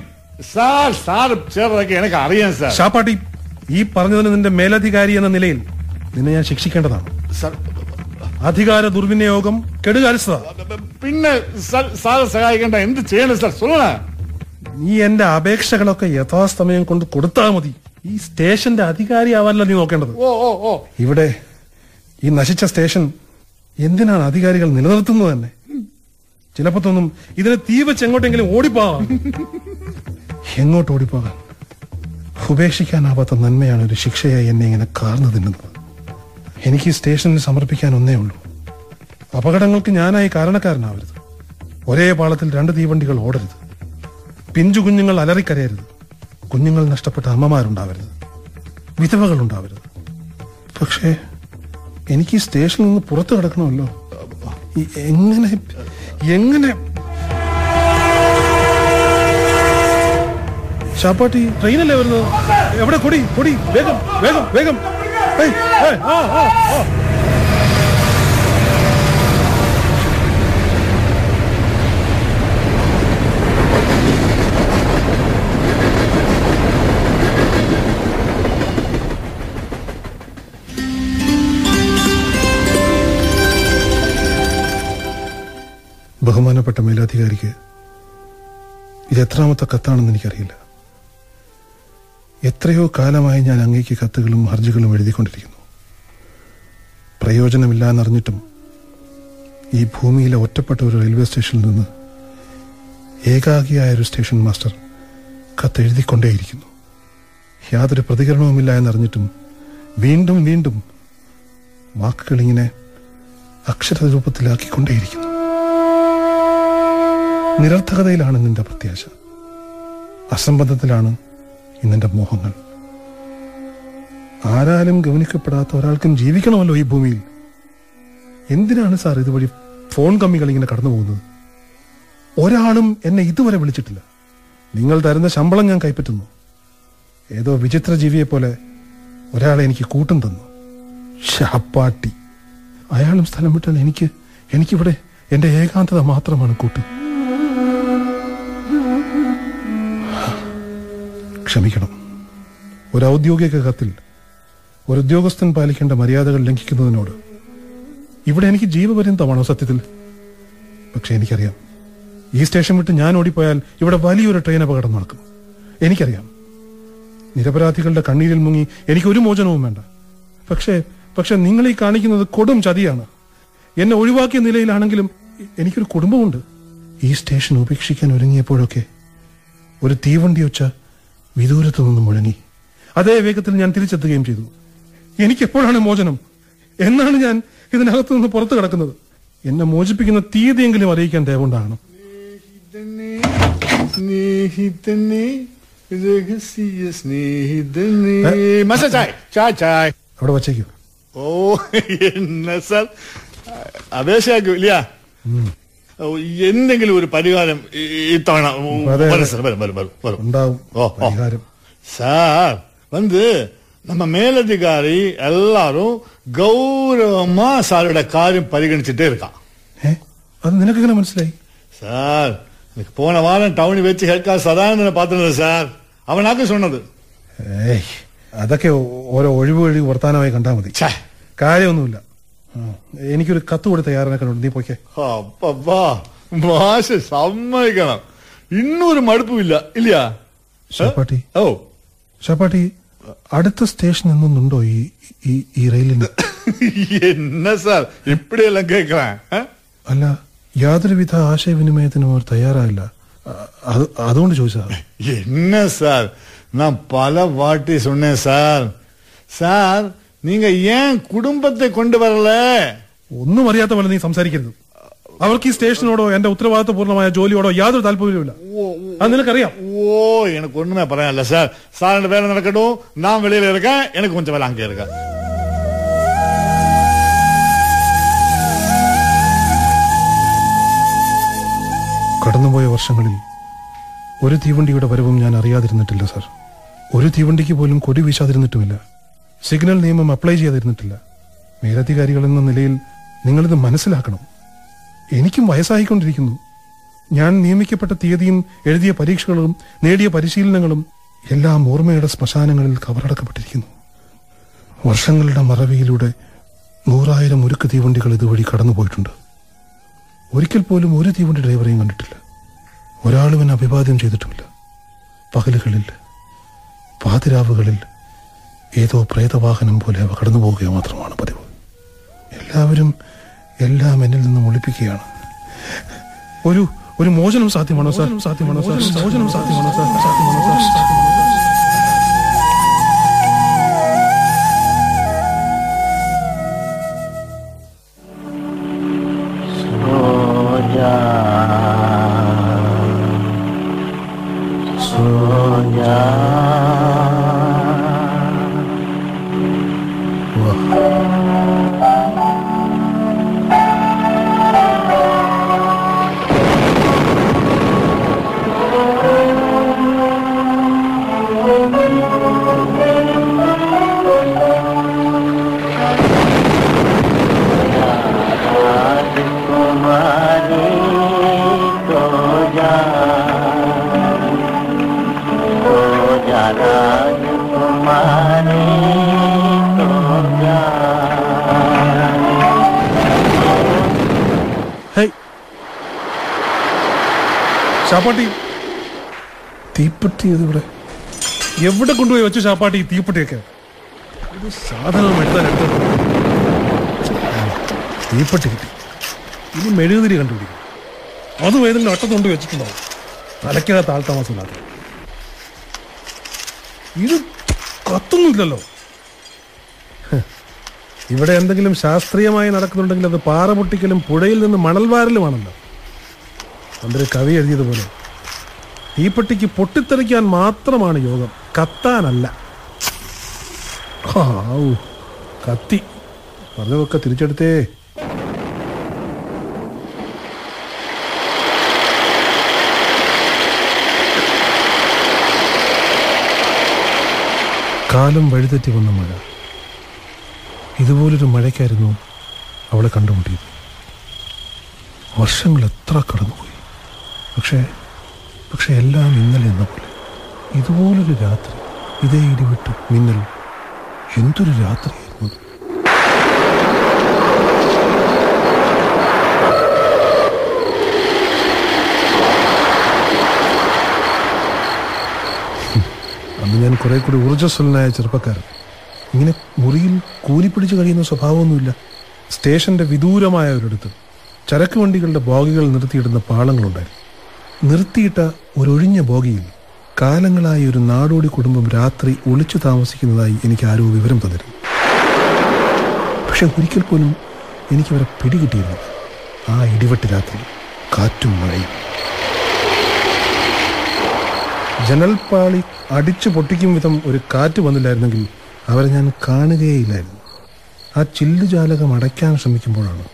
സാർ സാർ ചേർന്നൊക്കെ എനിക്ക് അറിയാം സാർ. ഷാപ്പാട്ടി ഈ പറഞ്ഞതിന് നിന്റെ മേലധികാരി എന്ന നിലയിൽ നിന്നെ ഞാൻ ശിക്ഷിക്കേണ്ടതാണ്. അധികാര ദുർവിനിയോഗം കെടുകാര്യസ്ഥത പിന്നെ സഹായിക്കേണ്ട എന്ത് ചെയ്യണം സാർ? സൊല്ലണ നീ എന്റെ അപേക്ഷകളൊക്കെ യഥാസമയം കൊണ്ട് കൊടുത്താൽ മതി. ഈ സ്റ്റേഷന്റെ അധികാരി ആവാനല്ല നീ നോക്കേണ്ടത്. ഓ ഓ ഓ. ഇവിടെ ഈ നശിച്ച സ്റ്റേഷൻ എന്തിനാണ് അധികാരികൾ നിലനിർത്തുന്നത് തന്നെ? ചിലപ്പോ തോന്നും ഇതിനെ തീവച്ച് എങ്ങോട്ടെങ്കിലും ഓടിപ്പോവാം *laughs* എങ്ങോട്ട് ഓടിപ്പോകാം ഉപേക്ഷിക്കാനാവാത്ത നന്മയാണ് ഒരു ശിക്ഷയായി എന്നെ ഇങ്ങനെ കാർന്നു തിന്നുന്നത്. എനിക്ക് സ്റ്റേഷനിൽ സമർപ്പിക്കാൻ ഒന്നേ ഉള്ളൂ. അപകടങ്ങൾക്ക് ഞാനായി കാരണക്കാരനാവരുത്. ഒരേ പാളത്തിൽ രണ്ട് തീവണ്ടികൾ ഓടരുത്. പിഞ്ചു കുഞ്ഞുങ്ങൾ അലറിക്കരയരുത്. കുഞ്ഞുങ്ങൾ നഷ്ടപ്പെട്ട അമ്മമാരുണ്ടാവരുത്. വിധവകൾ ഉണ്ടാവരുത് പക്ഷേ എനിക്ക് ഈ സ്റ്റേഷനിൽ നിന്ന് പുറത്തു കിടക്കണമല്ലോ. എങ്ങനെ എങ്ങനെ ഷാപ്പാട്ടി ട്രെയിനല്ലേ വരുന്നത്? എവിടെ? കൊടി കൊടി വേഗം വേഗം വേഗം. ബഹുമാനപ്പെട്ട മേലധികാരിക്ക് ഇത് എത്രാമത്തെ കത്താണെന്ന് എനിക്കറിയില്ല. എത്രയോ കാലമായി ഞാൻ അങ്ങേക്ക് കത്തുകളും ഹർജികളും എഴുതിക്കൊണ്ടിരിക്കുന്നു. പ്രയോജനമില്ല എന്നറിഞ്ഞിട്ടും ഈ ഭൂമിയിലെ ഒറ്റപ്പെട്ട ഒരു റെയിൽവേ സ്റ്റേഷനിൽ നിന്ന് ഏകാഗിയായ ഒരു സ്റ്റേഷൻ മാസ്റ്റർ കത്തെഴുതിക്കൊണ്ടേയിരിക്കുന്നു. യാതൊരു പ്രതികരണവുമില്ല എന്നറിഞ്ഞിട്ടും വീണ്ടും വീണ്ടും വാക്കുകളിങ്ങനെ അക്ഷരരൂപത്തിലാക്കിക്കൊണ്ടേയിരിക്കുന്നു. അക്ഷര രൂപത്തിലാക്കിക്കൊണ്ടേയിരിക്കുന്നു നിരർത്ഥകതയിലാണ് നിന്റെ പ്രത്യാശ. അസംബന്ധത്തിലാണ് ഇന്നെന്റെ മോഹങ്ങൾ. ആരാലും ഗവനിക്കപ്പെടാത്ത ഒരാൾക്കും ജീവിക്കണമല്ലോ ഈ ഭൂമിയിൽ. എന്തിനാണ് സാർ ഇതുവഴി ഫോൺ കമ്മികൾ ഇങ്ങനെ കടന്നു പോകുന്നത്? ഒരാളും എന്നെ ഇതുവരെ വിളിച്ചിട്ടില്ല. നിങ്ങൾ തരുന്ന ശമ്പളം ഞാൻ കൈപ്പറ്റുന്നു. ഏതോ വിചിത്ര ജീവിയെ പോലെ ഒരാളെ എനിക്ക് കൂട്ടും തന്നു. ഷാപ്പാട്ടി അയാളും സ്ഥലം വിട്ടാൽ എനിക്ക് എനിക്കിവിടെ എന്റെ ഏകാന്തത മാത്രമാണ് കൂട്ട്. ക്ഷമിക്കണം. ഒരു ഔദ്യോഗിക കത്തിൽ ഒരു ഉദ്യോഗസ്ഥൻ പാലിക്കേണ്ട മര്യാദകൾ ലംഘിക്കുന്നതിനോട് ഇവിടെ എനിക്ക് ജീവപര്യന്തമാണോ സത്യത്തിൽ? പക്ഷെ എനിക്കറിയാം. ഈ സ്റ്റേഷൻ വിട്ട് ഞാൻ ഓടിപ്പോയാൽ ഇവിടെ വലിയൊരു ട്രെയിൻ അപകടം നടക്കും. എനിക്കറിയാം. നിരപരാധികളുടെ കണ്ണീരിൽ മുങ്ങി എനിക്ക് ഒരു മോചനവും വേണ്ട. പക്ഷേ പക്ഷെ നിങ്ങൾ ഈ കാണിക്കുന്നത് കൊടും ചതിയാണ്. എന്നെ ഒഴിവാക്കിയ നിലയിലാണെങ്കിലും എനിക്കൊരു കുടുംബമുണ്ട്. ഈ സ്റ്റേഷൻ ഉപേക്ഷിക്കാൻ ഒരുങ്ങിയപ്പോഴൊക്കെ ഒരു തീവണ്ടി ഒച്ച വിദൂരത്തു നിന്ന് മുഴങ്ങി. അതേ വേഗത്തിൽ ഞാൻ തിരിച്ചെത്തുകയും ചെയ്തു. എനിക്ക് എപ്പോഴാണ് മോചനം? എന്നാണ് ഞാൻ ഇതിനകത്തു നിന്ന് പുറത്തു കിടക്കുന്നത്? എന്നെ മോചിപ്പിക്കുന്ന തീയതിയെങ്കിലും അറിയിക്കാൻ ദയവുണ്ടാകണം അവിടെ വച്ചേക്കൂ. ഓ എന്നെ സാർ. അപേക്ഷയാക്കൂ ഇല്ല. എന്തെങ്കിലും ഒരു പരിഹാരം ഈ- ഇത്തവണ അതെ, വരും അതെ. സാർ വരും വരും വരും വരും ഉണ്ടാവും ഓ, ഓ. പരിഹാരം சார் வந்து நம்ம மேலதிகாரி எல்லாரும் கௌரவமா சாரோட காரியம் பரிகணிச்சுட்டே இருக்கான் ഏ അത് നിനക്കെങ്ങനെ മനസ്സിലായി சார் எனக்கு போன வாரம் டவுன் வச்சு ஹெட் கார் சதானந்தனை பார்த்துருந்தேன் சார் அவனாக்க சொன்னது ഏയ് അതൊക്കെ ഓ- ഓരോ ഒഴിവ് ഒഴിവ് വർത്താനമായി കണ്ടാൽ മതി ഛേ, കാര്യമൊന്നുമില്ല ആ, എനിക്കൊരു കത്ത് കൂടി തയ്യാറാക്കണം നീ പോയിക്കേ. മാഷ് സമ്മതിക്കണം. ഇന്നൊരു മടുപ്പില്ല ഇല്ല. ഷാപ്പാട്ടി. ഓ. ഷാപ്പാട്ടി അടുത്ത സ്റ്റേഷൻ എന്നൊന്നുണ്ടോ ഈ ഈ റെയിലിന്? എന്നാ സാർ ഇപ്പഴെല്ലാം കേൾക്കണേ? അല്ല യാതൊരുവിധ ആശയവിനിമയത്തിനും അവർ തയ്യാറായില്ല. അതുകൊണ്ട് ചോദിച്ചാ എന്നാ സാർ നാം പല വാട്ടി സൊന്നേ സാർ. സാർ நீங்க ஏன் குடும்பத்தை கொண்டு வரல ഒന്നും അറിയാത്ത പോലെ നീ സംസാരിക്കരുത് അവർക്ക് ഈ സ്റ്റേഷനോടോ എന്റെ ഉത്തരവാദിത്തപൂർണ്ണമായ ജോലിയോടോ യാതൊരു താല്പര്യവുമില്ല അത് നിനക്കറിയാം ஓ எனக்கு ஒண்ணுமே பரவாயில்ல சார் சார் வேலை நடக்கட்டும் நான் வெளியில இருக்கேன் எனக்கு கொஞ்சம் வேலை அங்கே இருக்கேன் കടന്നുപോയ വർഷങ്ങളിൽ ഒരു തീവണ്ടിയുടെ വരവും ഞാൻ അറിയാതിരുന്നിട്ടില്ല സാർ ഒരു തീവണ്ടിക്ക് പോലും കൊടി വീശാതിരുന്നിട്ടുമില്ല സിഗ്നൽ നിയമം അപ്ലൈ ചെയ്യാതിരുന്നിട്ടില്ല മേലധികാരികൾ എന്ന നിലയിൽ നിങ്ങളിത് മനസ്സിലാക്കണം. എനിക്കും വയസ്സായിക്കൊണ്ടിരിക്കുന്നു. ഞാൻ നിയമിക്കപ്പെട്ട തീയതിയും എഴുതിയ പരീക്ഷകളും നേടിയ പരിശീലനങ്ങളും എല്ലാം ഓർമ്മയുടെ ശ്മശാനങ്ങളിൽ കവറടക്കപ്പെട്ടിരിക്കുന്നു. വർഷങ്ങളുടെ മറവിയിലൂടെ നൂറായിരം ഉരുക്ക് തീവണ്ടികൾ ഇതുവഴി കടന്നുപോയിട്ടുണ്ട്. ഒരിക്കൽ പോലും ഒരു തീവണ്ടി ഡ്രൈവറെയും കണ്ടിട്ടില്ല. ഒരാളും എന്നെ അഭിവാദ്യം ചെയ്തിട്ടുമില്ല. പകലുകളിൽ പാതിരാവുകളിൽ ഏതോ പ്രേതവാഹനം പോലെ അവ കടന്നു പോവുക മാത്രമാണ് പതിവ്. എല്ലാവരും എല്ലാം എന്നിൽ നിന്ന് ഒളിപ്പിക്കുകയാണ്. ഒരു ഒരു മോചനം സാധ്യമാണോ സാർ? സാധ്യമാണോ സാർ? മോചനം സാധ്യമാണോ സാർ സാധ്യമാണോ സാർ? ഇത് ഇവിടെ എവിടെ കൊണ്ടുപോയി വെച്ചു ചാപ്പാട്ട് ഈ തീപ്പെട്ടിയൊക്കെ? ഇത് സാധനം എടുത്താൽ എടുത്തത് തീപ്പെട്ടി കിട്ടി. ഇനി മെഴുകുതിരി കണ്ടുപിടിക്കും. അതും ഏതെങ്കിലും അട്ടത്ത് കൊണ്ട് വെച്ചിട്ടുണ്ടാവും തലയ്ക്കകത്ത് ഇല്ലാത്ത ഇത് കത്തുന്നില്ലല്ലോ ഇവിടെ എന്തെങ്കിലും ശാസ്ത്രീയമായി നടക്കുന്നുണ്ടെങ്കിൽ അത് പാറ പൊട്ടിക്കലും പുഴയിൽ നിന്ന് മണൽവാരലുമാണല്ലോ. അതൊരു കവി എഴുതിയതുപോലെ. തീപ്പെട്ടിക്ക് പൊട്ടിത്തെറിക്കാൻ മാത്രമാണ് യോഗം. കത്താനല്ല. കത്തി. പറഞ്ഞതൊക്കെ തിരിച്ചെടുത്തേ. കാലം വഴിതെറ്റി വന്ന മഴ. ഇതുപോലൊരു മഴയ്ക്കായിരുന്നു അവളെ കണ്ടുമുട്ടിയത്. വർഷങ്ങൾ എത്ര കടന്നുപോയി. പക്ഷേ പക്ഷെ എല്ലാം ഇന്നലെ എന്ന പോലെ. ഇതുപോലൊരു രാത്രി ഇതേ ഇടിവിട്ട് മിന്നൽ. എന്തൊരു രാത്രി അന്ന് ഞാൻ കുറെ കൂടി ഊർജസ്വലനായ ചെറുപ്പക്കാരൻ. ഇങ്ങനെ മുറിയിൽ കൂലിപ്പിടിച്ച് കഴിയുന്ന സ്വഭാവമൊന്നുമില്ല. സ്റ്റേഷന്റെ വിദൂരമായ ഒരിടത്ത് ചരക്ക് വണ്ടികളുടെ ബോഗികൾ നിർത്തിയിടുന്ന പാളങ്ങളുണ്ടായിരുന്നു. നിർത്തിയിട്ട ഒരൊഴിഞ്ഞ ബോഗിയിൽ കാലങ്ങളായി ഒരു നാടോടി കുടുംബം രാത്രി ഒളിച്ചു താമസിക്കുന്നതായി എനിക്ക് ആരോ വിവരം തന്നിരുന്നു. പക്ഷെ ഒരിക്കൽ പോലും എനിക്കവരെ പിടികിട്ടിയിരുന്നു ആ ഇടിവെട്ട് രാത്രി കാറ്റും മഴയും. ജനൽപ്പാളി അടിച്ചു പൊട്ടിക്കും വിധം ഒരു കാറ്റ് വന്നില്ലായിരുന്നെങ്കിൽ അവരെ ഞാൻ കാണുകയില്ലായിരുന്നു ആ ചില്ലുജാലകം അടയ്ക്കാൻ ശ്രമിക്കുമ്പോഴാണ്.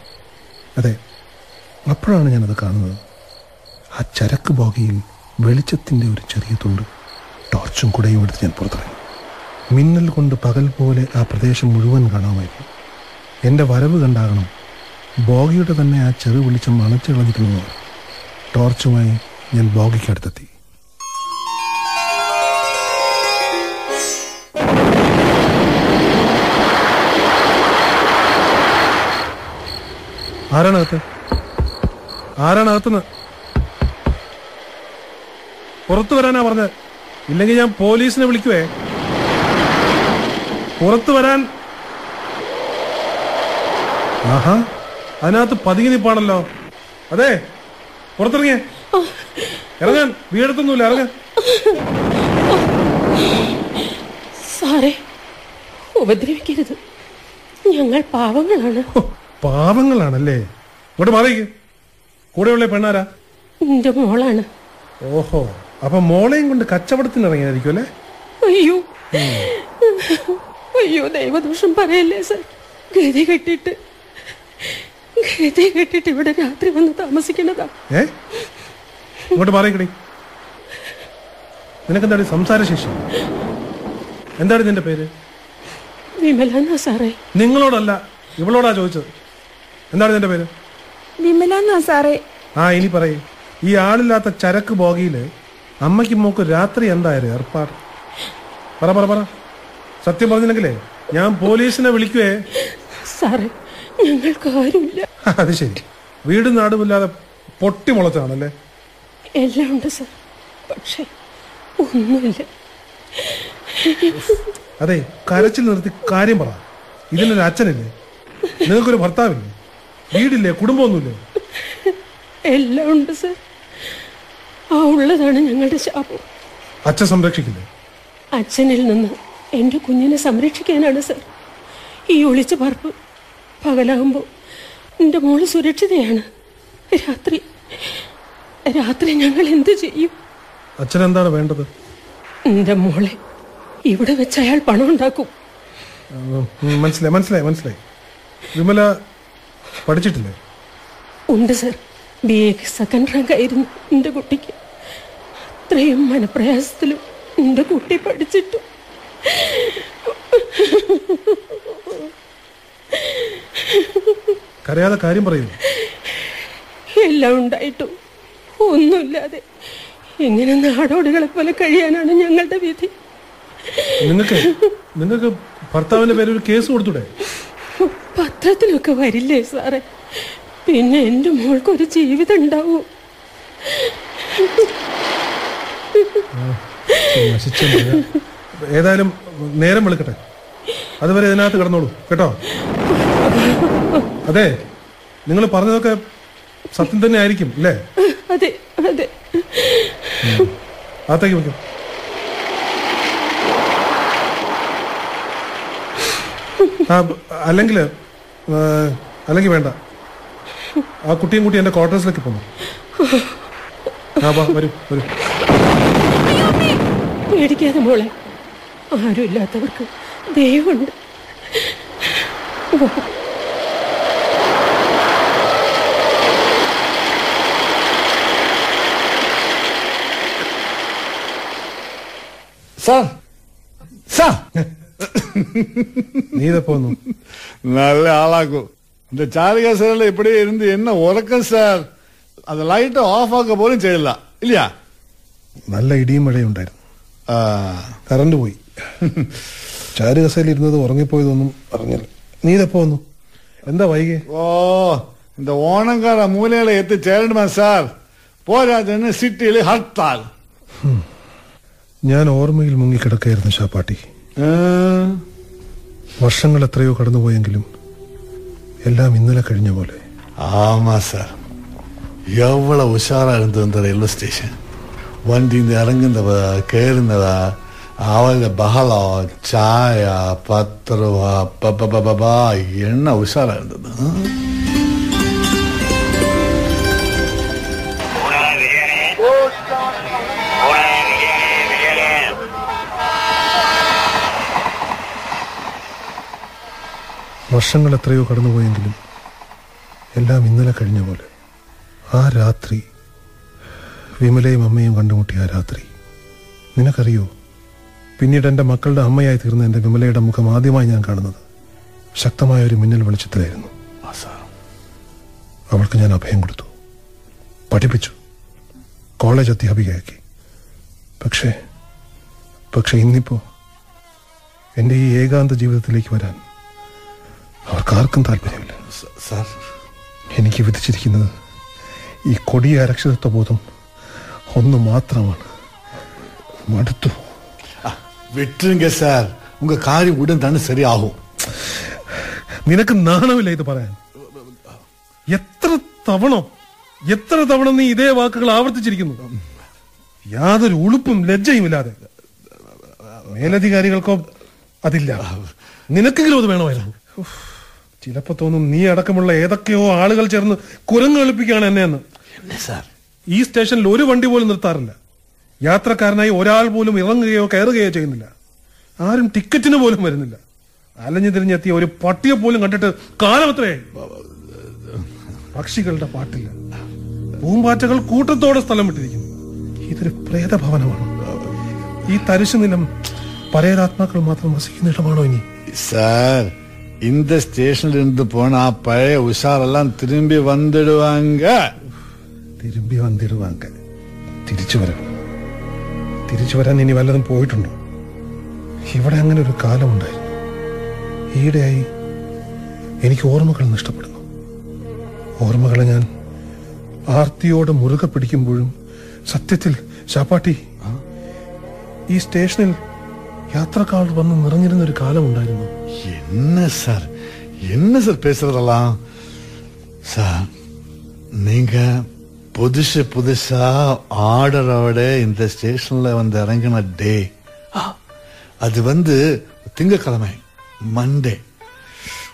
അതെ അപ്പോഴാണ് ഞാനത് കാണുന്നത്. ആ ചരക്ക് ബോഗിയിൽ വെളിച്ചത്തിന്റെ ഒരു ചെറിയ തുണ്ട്. ടോർച്ചും കുടയും എടുത്ത് ഞാൻ പുറത്തിറങ്ങി. മിന്നൽ കൊണ്ട് പകൽ പോലെ ആ പ്രദേശം മുഴുവൻ കാണാമായിരുന്നു. എന്റെ വരവ് കണ്ടാകണം. ബോഗിയുടെ തന്നെ ആ ചെറു വെളിച്ചം അണച്ചു കളഞ്ഞിരുന്നു ടോർച്ചുമായി ഞാൻ ബോഗിക്കടുത്തെത്തി ആരാണ് ആരാണകത്തുനിന്ന്? പുറത്തു വരാനാ പറഞ്ഞത്. ഇല്ലെങ്കിൽ ഞാൻ പോലീസിനെ വിളിക്കുവേ. പുറത്തു വരാൻ. ആഹാ അതിനകത്ത് പതുങ്ങി നിപ്പാണല്ലോ. അതെ പുറത്തിറങ്ങിയേ. ഇറങ്ങാൻ വീടത്തൊന്നുമില്ല ഇറങ്ങാൻ. സാറേ ഉപദ്രവിക്കരുത്. ഞങ്ങൾ പാവങ്ങളാണ്. പാവങ്ങളാണല്ലേ? ഇങ്ങോട്ട് മാറിക്ക് കൂടെയുള്ള പെണ്ണാരാ? എന്റെ മോളാണ്. ഓഹോ. അപ്പൊ മോളെയും കൊണ്ട് കച്ചവടത്തിന് ഇറങ്ങിയായിരിക്കും അല്ലേ? അയ്യോ. അയ്യോ ദൈവദോഷം പറയല്ലേ സർ? ഗതി കെട്ടിട്ട്. ഗതി കെട്ടിട്ട് ഇവിടെ രാത്രി വന്ന് താമസിക്കുന്നതാ. ഏ? ഇങ്ങോട്ട് മാറിക്കടി. നിനക്കെന്താണ് സംസാരശേഷി? എന്താണ് നിന്റെ പേര്? വിമല സാറേ. നിങ്ങളോടല്ല ഇവളോടാ ചോദിച്ചത്. എന്താണ് നിന്റെ പേര്? വിമല സാറേ. ആ ഇനി പറയേ. ഈ ആളില്ലാത്ത ചരക്ക് ബോഗിയിൽ അമ്മയ്ക്ക് മോക്ക് രാത്രി എന്തായാലും ഏർപ്പാട്. പറ പറ പറ. സത്യം പറഞ്ഞില്ലെങ്കിലേ ഞാൻ പോലീസിനെ വിളിക്കുവേ. സാറേ ഞങ്ങൾക്ക് ആരുമില്ല. അത് ശരി. വീടും നാടുമില്ലാതെ പൊട്ടി മുളച്ചാണല്ലേ? എല്ലാം ഉണ്ട് സർ. പക്ഷേ ഒന്നുമില്ല. അതെ കരച്ചിൽ നിർത്തി കാര്യം പറ. ഇതിനൊരു അച്ഛനില്ലേ? നിങ്ങൾക്കൊരു ഭർത്താവില്ലേ? വീടില്ലേ? കുടുംബമൊന്നുമില്ലേ? എല്ലാം ഉണ്ട് സർ. ആ ഉള്ളതാണ് ഞങ്ങളുടെ ശാപം. അച്ഛൻ സംരക്ഷിക്കില്ലേ? അച്ഛനിൽ നിന്ന് എന്റെ കുഞ്ഞിനെ സംരക്ഷിക്കാനാണ് സർ. ഈ ഒളിച്ച പറപ്പ് പകലാകുമ്പോൾ എന്റെ മോൾ സുരക്ഷിതയാണ്. രാത്രി രാത്രി ഞങ്ങൾ എന്ത് ചെയ്യും? അച്ഛൻ എന്താണ് വേണ്ടത്? എന്റെ മോളെ ഇവിടെ വെച്ച് അയാൾ പണം ഉണ്ടാക്കും. മനസ്സിലായി മനസ്സിലായി മനസ്സിലായി. വിമല പഠിച്ചിട്ടില്ലേ? ഉണ്ട് sir. B A second rank ആയിരുന്നു എന്റെ കുട്ടിക്ക്. അത്രയും മനപ്രയാസത്തിലും എന്റെ കുട്ടി പഠിച്ചിട്ടു. കരയാതെ കാര്യം പറയുന്നു എല്ലാം ഉണ്ടായിട്ടും ഒന്നുമില്ലാതെ എങ്ങനെ നാടോടികളെ പോലെ കഴിയാനാണ് ഞങ്ങളുടെ വിധി. നിങ്ങൾക്ക് നിങ്ങൾക്ക് ഭർത്താവിന്റെ പേര് ഒരു കേസ് കൊടുത്തൂടെ? പത്രത്തിലൊക്കെ വരില്ലേ സാറേ? പിന്നെ എന്റെ മോൾക്കൊരു ജീവിതം ഉണ്ടാവൂ. ഏതായാലും നേരം വെളുക്കട്ടെ. അതുവരെ ഇതിനകത്ത് കിടന്നോളൂ. കേട്ടോ? അതെ. നിങ്ങൾ പറഞ്ഞതൊക്കെ സത്യം തന്നെ ആയിരിക്കും അല്ലേ അതെ അതെ. അകത്തേക്ക് വെക്കും. അല്ലെങ്കിൽ അല്ലെങ്കിൽ വേണ്ട. ആ കുട്ടിയും കുട്ടി എന്റെ ക്വാർട്ടേഴ്സിലേക്ക് പോന്നു. പേടിക്കാതെ മോളെ ആരുമില്ലാത്തവർക്ക് ദൈവമുണ്ട് വാ. സാർ സാർ നീ ഇതെ പോന്നു நல்ல ஆளாக்கும் இந்த சாரிகா சார்ல இப்படியே இருந்து என்ன உறக்கம் சார் அந்த லைட்டை ஆஃப் ஆக்க போலும் செய்யலாம் இல்லையா നല്ല ഇടിയും മഴയും ഉണ്ടായിരുന്നു ஆ, കറണ്ട് പോയി ചാരുകസയിൽ ഇരുന്നത് ഉറങ്ങിപ്പോയതൊന്നും അറിഞ്ഞില്ല നീ ഇതെപ്പോ വന്നു എന്താ വൈകി ஓ இந்த ஓணங்கார மூலையில எத்து சேரணுமா சார் போராதுன்னு சிட்டியில ஹர்த்தால் ഞാൻ ഓർമ്മയിൽ മുങ്ങിക്കിടക്കായിരുന്നു ഷാപ്പാട്ടി ஆ, വർഷങ്ങൾ എത്രയോ കടന്നുപോയെങ്കിലും എല്ലാം ഇന്നലെ കഴിഞ്ഞ പോലെ ஆமா சார் எவ்வளவு உஷாரா இருந்தது இந்த ரயில்வே ஸ்டேஷன் வண்டி இந்த இறங்குந்தவ கேருந்தவ அவள பகலம் சாயா பத்து ரூபா பப்பா என்ன உஷாரா இருந்தது ஆ? വർഷങ്ങൾ എത്രയോ കടന്നുപോയെങ്കിലും എല്ലാം ഇന്നലെ കഴിഞ്ഞ പോലെ ആ രാത്രി വിമലയും അമ്മയും കണ്ടുമുട്ടിയ ആ രാത്രി. നിനക്കറിയോ? പിന്നീട് എന്റെ മക്കളുടെ അമ്മയായി തീർന്ന എന്റെ വിമലയുടെ മുഖം ആദ്യമായി ഞാൻ കാണുന്നത് ശക്തമായ ഒരു മിന്നൽ വെളിച്ചത്തിലായിരുന്നു. അവൾക്ക് ഞാൻ അഭയം കൊടുത്തു. പഠിപ്പിച്ചു. കോളേജ് അധ്യാപികയാക്കി. പക്ഷേ പക്ഷെ ഇന്നിപ്പോ എന്റെ ഈ ഏകാന്ത ജീവിതത്തിലേക്ക് വരാൻ അവർക്കാർക്കും താല്പര്യമില്ല. സാർ. എനിക്ക് വിധിച്ചിരിക്കുന്നത് ഈ കൊടിയ അരക്ഷിതത്വ ബോധം ഒന്ന് മാത്രമാണ്. മടുത്തു. വിട്ടിരുങ്ക സാർ ഉങ്ക കാര്യം ഉടൻ തന്നെ ശരിയാകും. നിനക്ക് നാണമില്ല ഇത് പറയാൻ. എത്ര തവണ എത്ര തവണ നീ ഇതേ വാക്കുകൾ ആവർത്തിച്ചിരിക്കുന്നു? യാതൊരു ഉളുപ്പും ലജ്ജയും ഇല്ലാതെ. മേലധികാരികൾക്കോ അതില്ല. നിനക്കെങ്കിലും അത് വേണമായിരുന്നു. ചിലപ്പോ തോന്നും നീ അടക്കമുള്ള ഏതൊക്കെയോ ആളുകൾ ചേർന്ന് കുരങ്ങ് കളിപ്പിക്കുകയാണ് എന്നെ എന്ന് ഈ സ്റ്റേഷനിൽ ഒരു വണ്ടി പോലും നിർത്താറില്ല. യാത്രക്കാരനായി ഒരാൾ പോലും ഇറങ്ങുകയോ കയറുകയോ ചെയ്യുന്നില്ല. ആരും ടിക്കറ്റിന് പോലും വരുന്നില്ല. അലഞ്ഞു തിരിഞ്ഞെത്തിയ ഒരു പട്ടിയെ പോലും കണ്ടിട്ട് കാലമത്രയായി പക്ഷികളുടെ പാട്ടില്ല. പൂമ്പാറ്റകൾ കൂട്ടത്തോടെ സ്ഥലം വിട്ടിരിക്കുന്നു. ഇതൊരു പ്രേതഭവനമാണ്. ഈ തരിശു നിലം പരേതാത്മാക്കൾ മാത്രം വസിക്കുന്ന ഇടമാണോ ഇനി? സാർ இந்த ஸ்டேஷன்ல இருந்து போனா பழைய உஷாரெல்லாம் திரும்பி வந்துடுவாங்க തിരുമ്പി വന്നിടുവാങ്ക തിരിച്ചു വരാം തിരിച്ചു വരാൻ ഇനി വല്ലതും പോയിട്ടുണ്ടോ ഇവിടെ അങ്ങനെ ഒരു കാലമുണ്ടായിരുന്നു ഈയിടെയായി എനിക്ക് ഓർമ്മകൾ നഷ്ടപ്പെടുന്നു ഓർമ്മകളെ ഞാൻ ആർത്തിയോടെ മുറുകെ പിടിക്കുമ്പോഴും സത്യത്തിൽ ശാപ്പാട്ടി ഈ സ്റ്റേഷനിൽ യാത്രക്കാർ വന്ന് നിറഞ്ഞിരുന്ന ഒരു കാലമുണ്ടായിരുന്നു என்ன சார்? என்ன சார் பேசுறதெல்லாம்? சார் நீங்க புதுசு புதுசா ஆர்டரோட இந்த ஸ்டேஷன்ல வந்து இறங்கின டே. அது வந்து திங்கக்கிழமை மண்டே.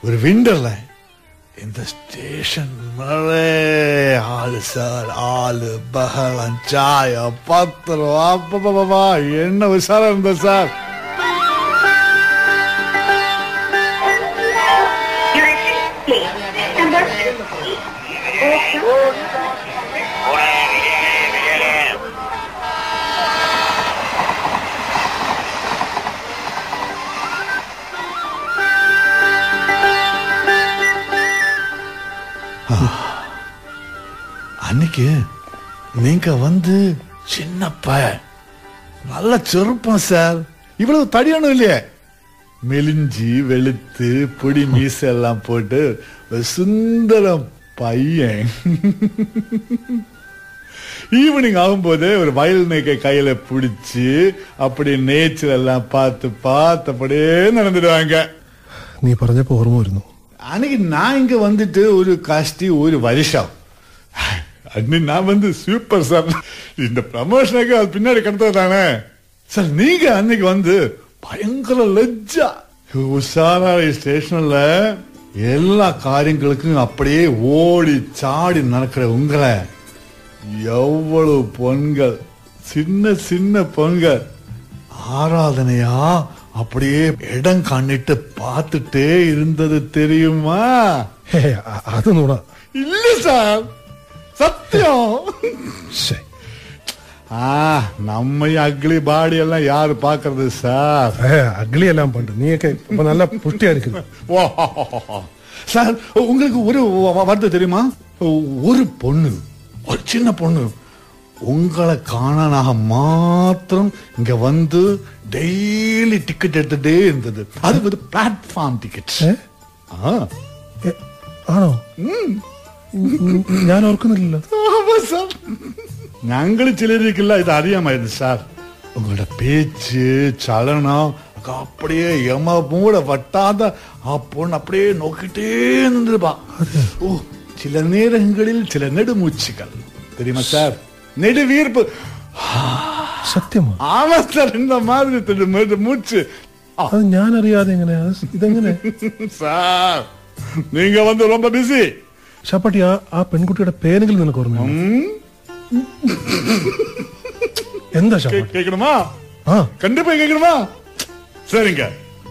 ஒரு விண்டர்ல இந்த ஸ்டேஷன் மழை ஆளு சார் ஆளு பகலம் சாய பத்து ரூபா என்ன விசாரம் இருந்த சார்? அன்னைக்கு நீங்க வந்து சின்ன பையன் நல்ல ചെറുപ്പം சார் இவ்வளவு தடியானும் இல்லையே மெலிஞ்சி வெளுத்து பொடி மீச எல்லாம் போட்டு ஒரு சுந்தரம் பையன் ஈவினிங் ஆகும்போது ஒரு வயல் மேய்க்க கையில பிடிச்சு அப்படி நேச்சர் எல்லாம் பார்த்து பார்த்து அப்படியே நடந்துடுவாங்க നീ പറഞ്ഞപ്പോ ഓർമ്മ വരുന്നു அன்னைக்கு நான் இங்க வந்துட்டு ஒரு காஸ்டி ஒரு வருஷம் அண்ணி நான் வந்து சூப்பர் சார் இந்த ப்ரமோஷனுக்கு அது பின்னாடி கிடைத்தது தானே? சார் நீங்க அன்னைக்கு வந்து பயங்கர லஜ்ஜா உஷாராளி ஸ்டேஷன்ல எல்லா காரியங்களுக்கும் அப்படியே ஓடி சாடி நடக்கிற உங்களை. எவ்வளவு பொண்கள் சின்ன சின்ன பொண்கள். ஆராதனையா? அப்படியே இடம் காணிட்டு பார்த்துட்டே இருந்தது தெரியுமா? அது இல்ல சார் சத்தியம். ஆ நம்ம அக்லி பாடி எல்லாம் யார் பாக்குறது சார்? அக்லி எல்லாம் பண்றது நீ நல்லா புஷ்டியா இருக்கு. சார் உங்களுக்கு ஒரு வருது தெரியுமா? ஒரு பொண்ணு ஒரு சின்ன பொண்ணு உங்களை காணனாக மாத்திரம் இங்க வந்து டெய்லி டிக்கெட் எடுத்துட்டே இருந்தது. அது வந்து பிளாட்ஃபார்ம் டிக்கெட் ஆனோ. ஆ ഏ, ആണോ ഉം, ഞാൻ ഓർക്കുന്നില്ലല്ലോ ஆமா சார் ഞങ്ങൾ ചിലരിക്കില്ല ഇത് അറിയാമായിരുന്നു സാർ உங்களோட பேச்சு சலனம் அப்படியே எம மூட வட்டாத ஆ பொண்ணு அப்படியே நோக்கிட்டே இருந்திருப்பா ஓ சில நேரங்களில் சில நெடுமூச்சுகள் தெரியுமா சார் நெடுவீர்ப்பு സത്യമാ ஆமா சார் இந்த மாதிரி திடு- மெடு- மூச்சு ஆ, അത് ഞാൻ അറിയാതെ എങ്ങനെ അത് ഇതെങ്ങനെ சார் நீங்க வந்து ரொம்ப பிஸி ഷാപ്പാട്ടി ആ ആ പെൺകുട്ടിയുടെ പേരെങ്കിലും നിനക്ക് ഓർമ്മയുണ്ടോ എന്താ ഷാപ്പാട്ടി கேட்கணுமா ആ கண்டிப்பா கேட்கணுமா சரிங்க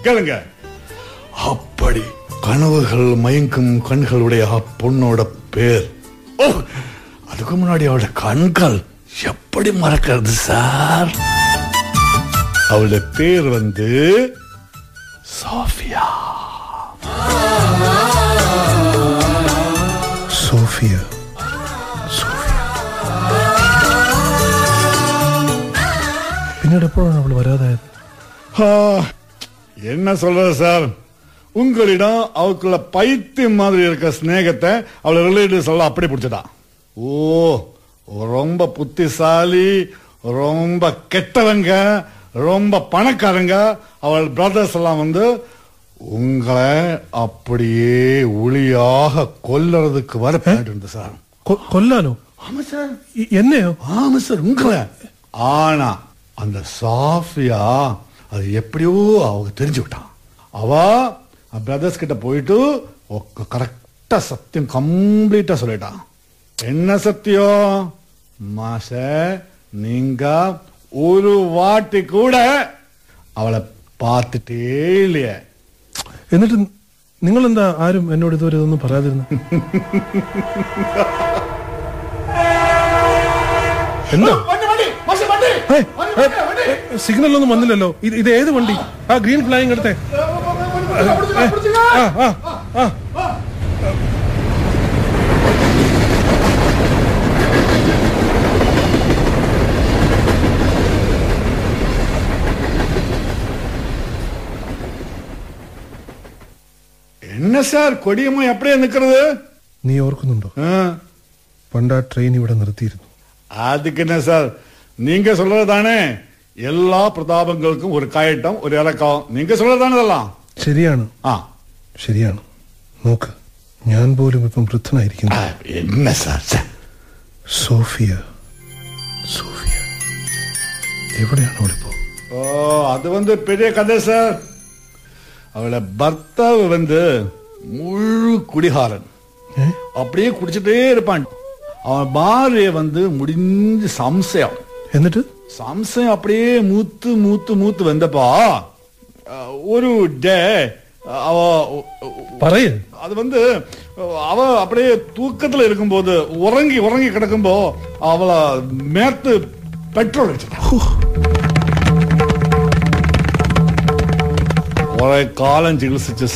கேளுங்க அப்படி கனவுகள் மயங்கும் கண்களுடைய ஆ பொண்ணோட பேர் ஓ அதுக்கு முன்னாடி அவளோட கண்கள் எப்படி மறக்கிறது சார் அவளோட பேர் வந்து சோஃபியா സോഫിയ സോഫിയ പിന്നീട് എപ്പോഴാണ് അവൾ വരാതായത് ஆ, என்ன சொல்றது சார் உங்களிடம் அவளுக்குள்ள பைத்தியம் மாதிரி இருக்க ஸ்நேகத்தை அவளை ரிலேட்டிவ்ஸ் எல்லாம் அப்படி பிடிச்சதா ஓ ரொம்ப புத்திசாலி ரொம்ப கெட்டவங்க ரொம்ப பணக்காரங்க அவள் பிரதர்ஸ் எல்லாம் வந்து உங்களை அப்படியே ஒளியாக கொல்லறதுக்கு வர இருந்த சார். கொல்லானோ? ஆமா சார். என்ன ஆமா சார் உங்களை. ஆனா அந்த சாஃபியா அது எப்படியோ அவங்க தெரிஞ்சு விட்டான். அவ பிரதர்ஸ் கிட்ட போயிட்டு கரெக்டா சத்தியம் கம்ப்ளீட்டா சொல்லிட்டான். என்ன சத்தியம்? மாச நீங்க ஒரு வாட்டி கூட அவளை பார்த்துட்டே இல்லையே. എന്നിട്ട് നിങ്ങൾ എന്താ ആരും എന്നോട് ഇതുവരെ ഇതൊന്നും പറയാതിരുന്നു എന്താ സിഗ്നൽ ഒന്നും വന്നില്ലല്ലോ ഇത് ഇത് ഏത് വണ്ടി ആ ഗ്രീൻ ഫ്ലാഗ് എടുത്തേ ആ ആ ആ என்ன சார் கொடியம்மா எப்படியே நிக்கிறது നീ ഓർക്കുന്നുണ്ടോ ஆ, പണ്ട് ആ ട്രെയിൻ ഇവിടെ നിർത്തിയിരുന്നു அதுக்கு என்ன சார் நீங்க சொல்றது தானே எல்லா பிரதாபங்களுக்கும் ஒரு கயட்டம் ஒரு இறக்கம் நீங்க சொல்றது தானே இதெல்லாம் ശരിയാണ് ஆ ശരിയാണ് നോക്ക് ഞാൻ പോലും ഇപ്പം വൃദ്ധനായിരിക്കുന്നു என்ன சார் ச்சே. സോഫിയ സോഫിയ എവിടെയാണ് അവളിപ്പോ ஓ அது வந்து பெரிய கதை சார் அவளை பர்த்தாவு வந்து முழு குடிகாரன் ഏ? அப்படியே குடிச்சிட்டே இருப்பான் அவன் பாரிய வந்து முடிஞ்சு சம்சயம் എന്നിട്ട് സംശയം அப்படியே മൂത്ത് മൂത്ത് മൂത്ത് വന്നപ്പോ ആ, ஒரு டே அவ പറയേ அது வந்து அவ அப்படியே தூக்கத்துல இருக்கும்போது உறங்கி உறங்கி கிடக்கும்போ அவளை மேத்து பெட்ரோல் அடிச்சிட்டான் കുറെ കാലം ചികിത്സിച്ചു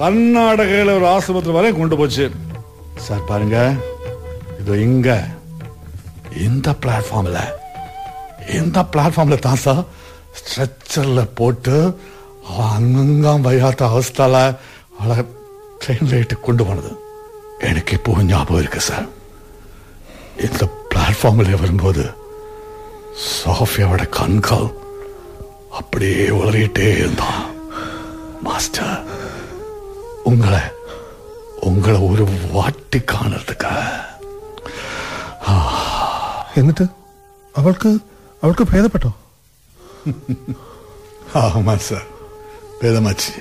கர்நாடகையில் ஒரு ஆஸ்பத்திரி வரையும் கொண்டு போச்சு. சார் பாருங்க. இது எங்க இந்த பிளாட்ஃபார்ம்ல இந்த பிளாட்ஃபார்ம்ல தான் சார் ஸ்ட்ரெச்சர்ல போட்டு அங்கங்காம் வையாத அவஸ்தால அவளை ட்ரெயின் லைட்டு கொண்டு போனது. எனக்கு இப்போ ஞாபகம் இருக்கு சார். இந்த பிளாட்ஃபார்மில் வரும்போது சோஃபியாவோட கண்கால் அப்படியே உளறிட்டே இருந்தான். மாஸ்டர். உங்களை உங்களை ஒரு വാട്ടി കാണുക എന്നിട്ട് അവൾക്ക് അവൾക്ക് ഭേദപ്പെട്ടോ ആമാ സാർ ഭേദമാച്ചി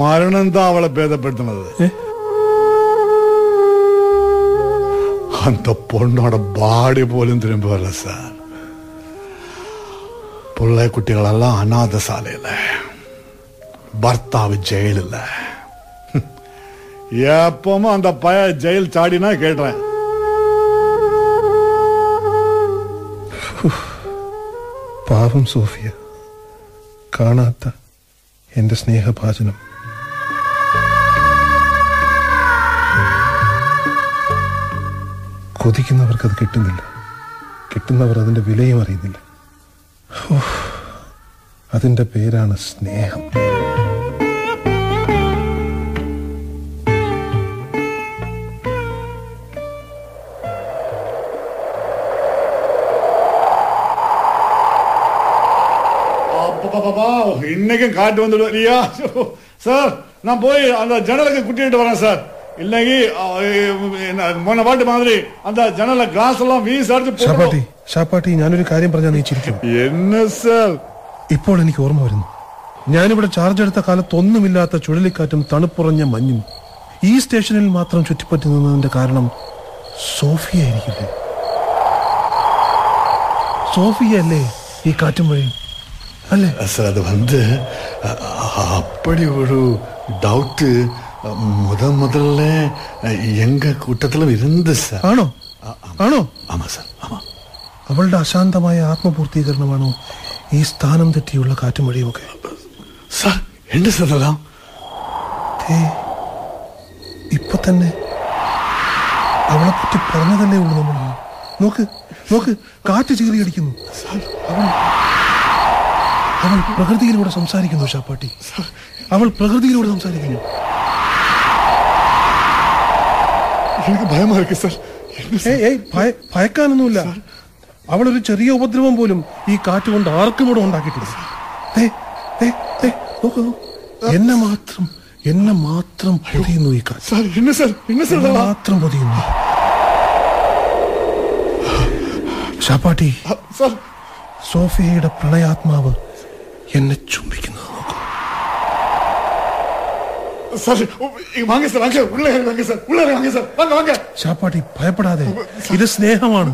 മരണം താ അവളെ ഭേദപ്പെടുത്തുന്നത് അന്ത പൊണ്ണോടെ ബാഡി പോലും തിരുമ്പോല്ല സാർ പിള്ളേ കുട്ടികളെല്ലാം അനാഥശാലയിലെ குட்டிகளெல்லாம் அநாத சாலையில பர்த்தாவு ஜெயிலில் எப்பவும் அந்த பய ஜெயில் சாடினா கேட்டுறேன் പാവം സോഫിയ കാണാത്ത എന്റെ സ്നേഹഭാചനം കൊതിക്കുന്നവർക്ക് അത് കിട്ടുന്നില്ല കിട്ടുന്നവർ അതിന്റെ വിലയും അറിയുന്നില്ല ഹോ, അതിന്റെ പേരാണ് സ്നേഹം அப்பப்பப்பா, இன்னைக்கும் காட்டு வந்துடும் இல்லையா சார் நான் போய் அந்த ஜன்னலுக்கு குட்டிட்டு வரேன் சார் இல்லைங்க முன்ன பாட்டு மாதிரி அந்த ஜன்னல கிளாஸ் எல்லாம் வீசி அடிச்சு ഷാപ്പാട്ടി போட்டுடும். ഷാപ്പാട്ടി ഞാനൊരു കാര്യം പറഞ്ഞാൽ നീ ചിരിക്കും என்ன സാർ ഇപ്പോൾ എനിക്ക് ഓർമ്മ വരുന്നു. ഞാനിവിടെ ചാർജ് എടുത്ത കാലത്തൊന്നുമില്ലാത്ത ചുഴലിക്കാറ്റും തണുപ്പുറഞ്ഞ മഞ്ഞും ഈ സ്റ്റേഷനിൽ മാത്രം ചുറ്റിപ്പറ്റി നിന്നതിന്റെ കാരണം സോഫിയ ആയിരിക്കില്ലേ? സോഫിയ അല്ലേ ഈ കാറ്റും വഴി? അല്ലേ? അത് വന്ന് അപ്പടി ഒരു ഡൗട്ട് മുതൽ മുതലേ എങ്ക കൂട്ടത്തിലും ഇരുന്നത് ആണോ? ആണോ? അവളുടെ അശാന്തമായ ആത്മപൂർത്തീകരണമാണോ ഈ സ്ഥാനം തെറ്റിയുള്ള കാറ്റും മഴയുമൊക്കെ. സാർ എന്റെ സ്ഥലതാ ഇപ്പൊ തന്നെ അവളെ പറ്റി തന്നെ ഉള്ളൂ നമ്മൾ. നോക്ക് നോക്ക് കാറ്റ് ചീറിയടിക്കുന്നു അവൾ അവൾ പ്രകൃതിയിലൂടെ സംസാരിക്കുന്നു ഷാപ്പാട്ടി അവൾ പ്രകൃതിയിലൂടെ സംസാരിക്കുന്നു. എനിക്ക് ഭയമായിരിക്കും സാർ. ഭയക്കാനൊന്നുമില്ല. അവളൊരു ചെറിയ ഉപദ്രവം പോലും ഈ കാറ്റ് കൊണ്ട് ആർക്കും ഇവിടെ ഉണ്ടാക്കിയിട്ടില്ല. എന്നെ മാത്രം എന്നെ മാത്രം പൊതിയുന്നു ഈ കാറ്റ്. മാത്രം പൊതിയുന്നു. ഷാപ്പാട്ടി സോഫിയയുടെ പ്രണയാത്മാവ് എന്നെ ചുംബിക്കുന്നത് ഷാപ്പാട്ടി ഭയപ്പെടാതെ. ഇത് സ്നേഹമാണ്.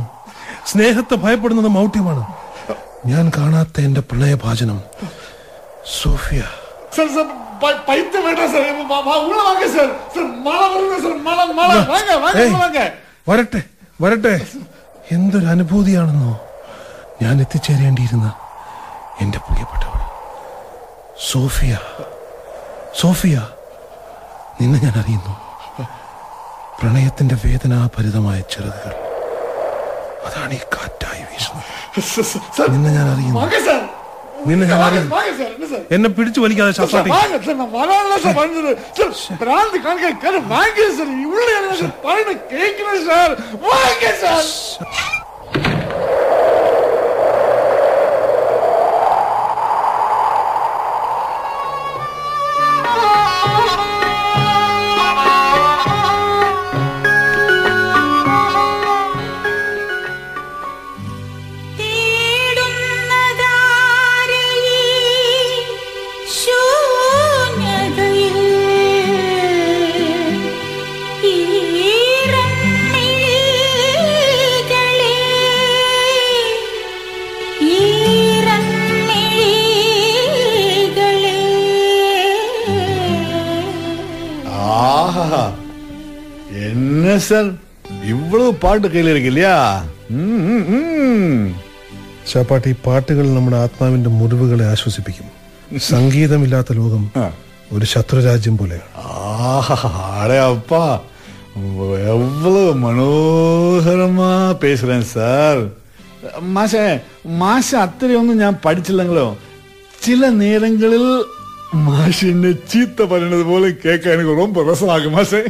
സ്നേഹത്തെ ഭയപ്പെടുന്നത് മൗഢ്യമാണ്. ഞാൻ കാണാത്ത എന്റെ പ്രണയഭാചനം സോഫിയ. വരട്ടെ വരട്ടെ. എന്തൊരു അനുഭൂതിയാണെന്നോ. ഞാൻ എത്തിച്ചേരേണ്ടിയിരുന്ന എന്റെ പ്രിയപ്പെട്ടവൾ. സോഫിയ. സോഫിയ നിന്നെ ഞാൻ അറിയുന്നു. പ്രണയത്തിന്റെ വേദനാഭരിതമായ ചെറുതുകൾ. അതാണ് ഈ കാറ്റായി വീശുന്നത് നിന്നെ ഞാൻ അറിയുന്നു. നിന്നെ ഞാൻ അറിയുന്നു. എന്നെ പിടിച്ചു വലിക്കാതെ ശാസ്ത്രാട്ടി ഭ്രാന്ത് കാണിക്കാൻ വാങ്ങിയ സാർ. ഇവിടെ പറയുന്നത് കേൾക്കുന്നത് സാർ. വാങ്ങിയ சார் இவ்வளவு பாட்டு கையில் இருக்கு இல்லையா ചാപ്പാട്ട് ഈ പാട്ടുകൾ നമ്മുടെ ആത്മാവിന്റെ മുറിവുകളെ ആശ്വസിപ്പിക്കും. സംഗീതമില്ലാത്ത ലോകം ഒരു ശത്രുരാജ്യം പോലെയാണ്. அப்பா எவ்வளவு മനോഹരമാ பேசுறேன் സാർ? മാഷേ മാഷ അത്രയൊന്നും ഞാൻ പഠിച്ചില്ലെങ്കിലോ? ചില നേരങ്ങളിൽ മാഷിന്റെ ചീത്ത പറയുന്നത് പോലെ കേൾക്കാൻ എനിക്ക് ரொம்ப രസമാകും മാഷേ.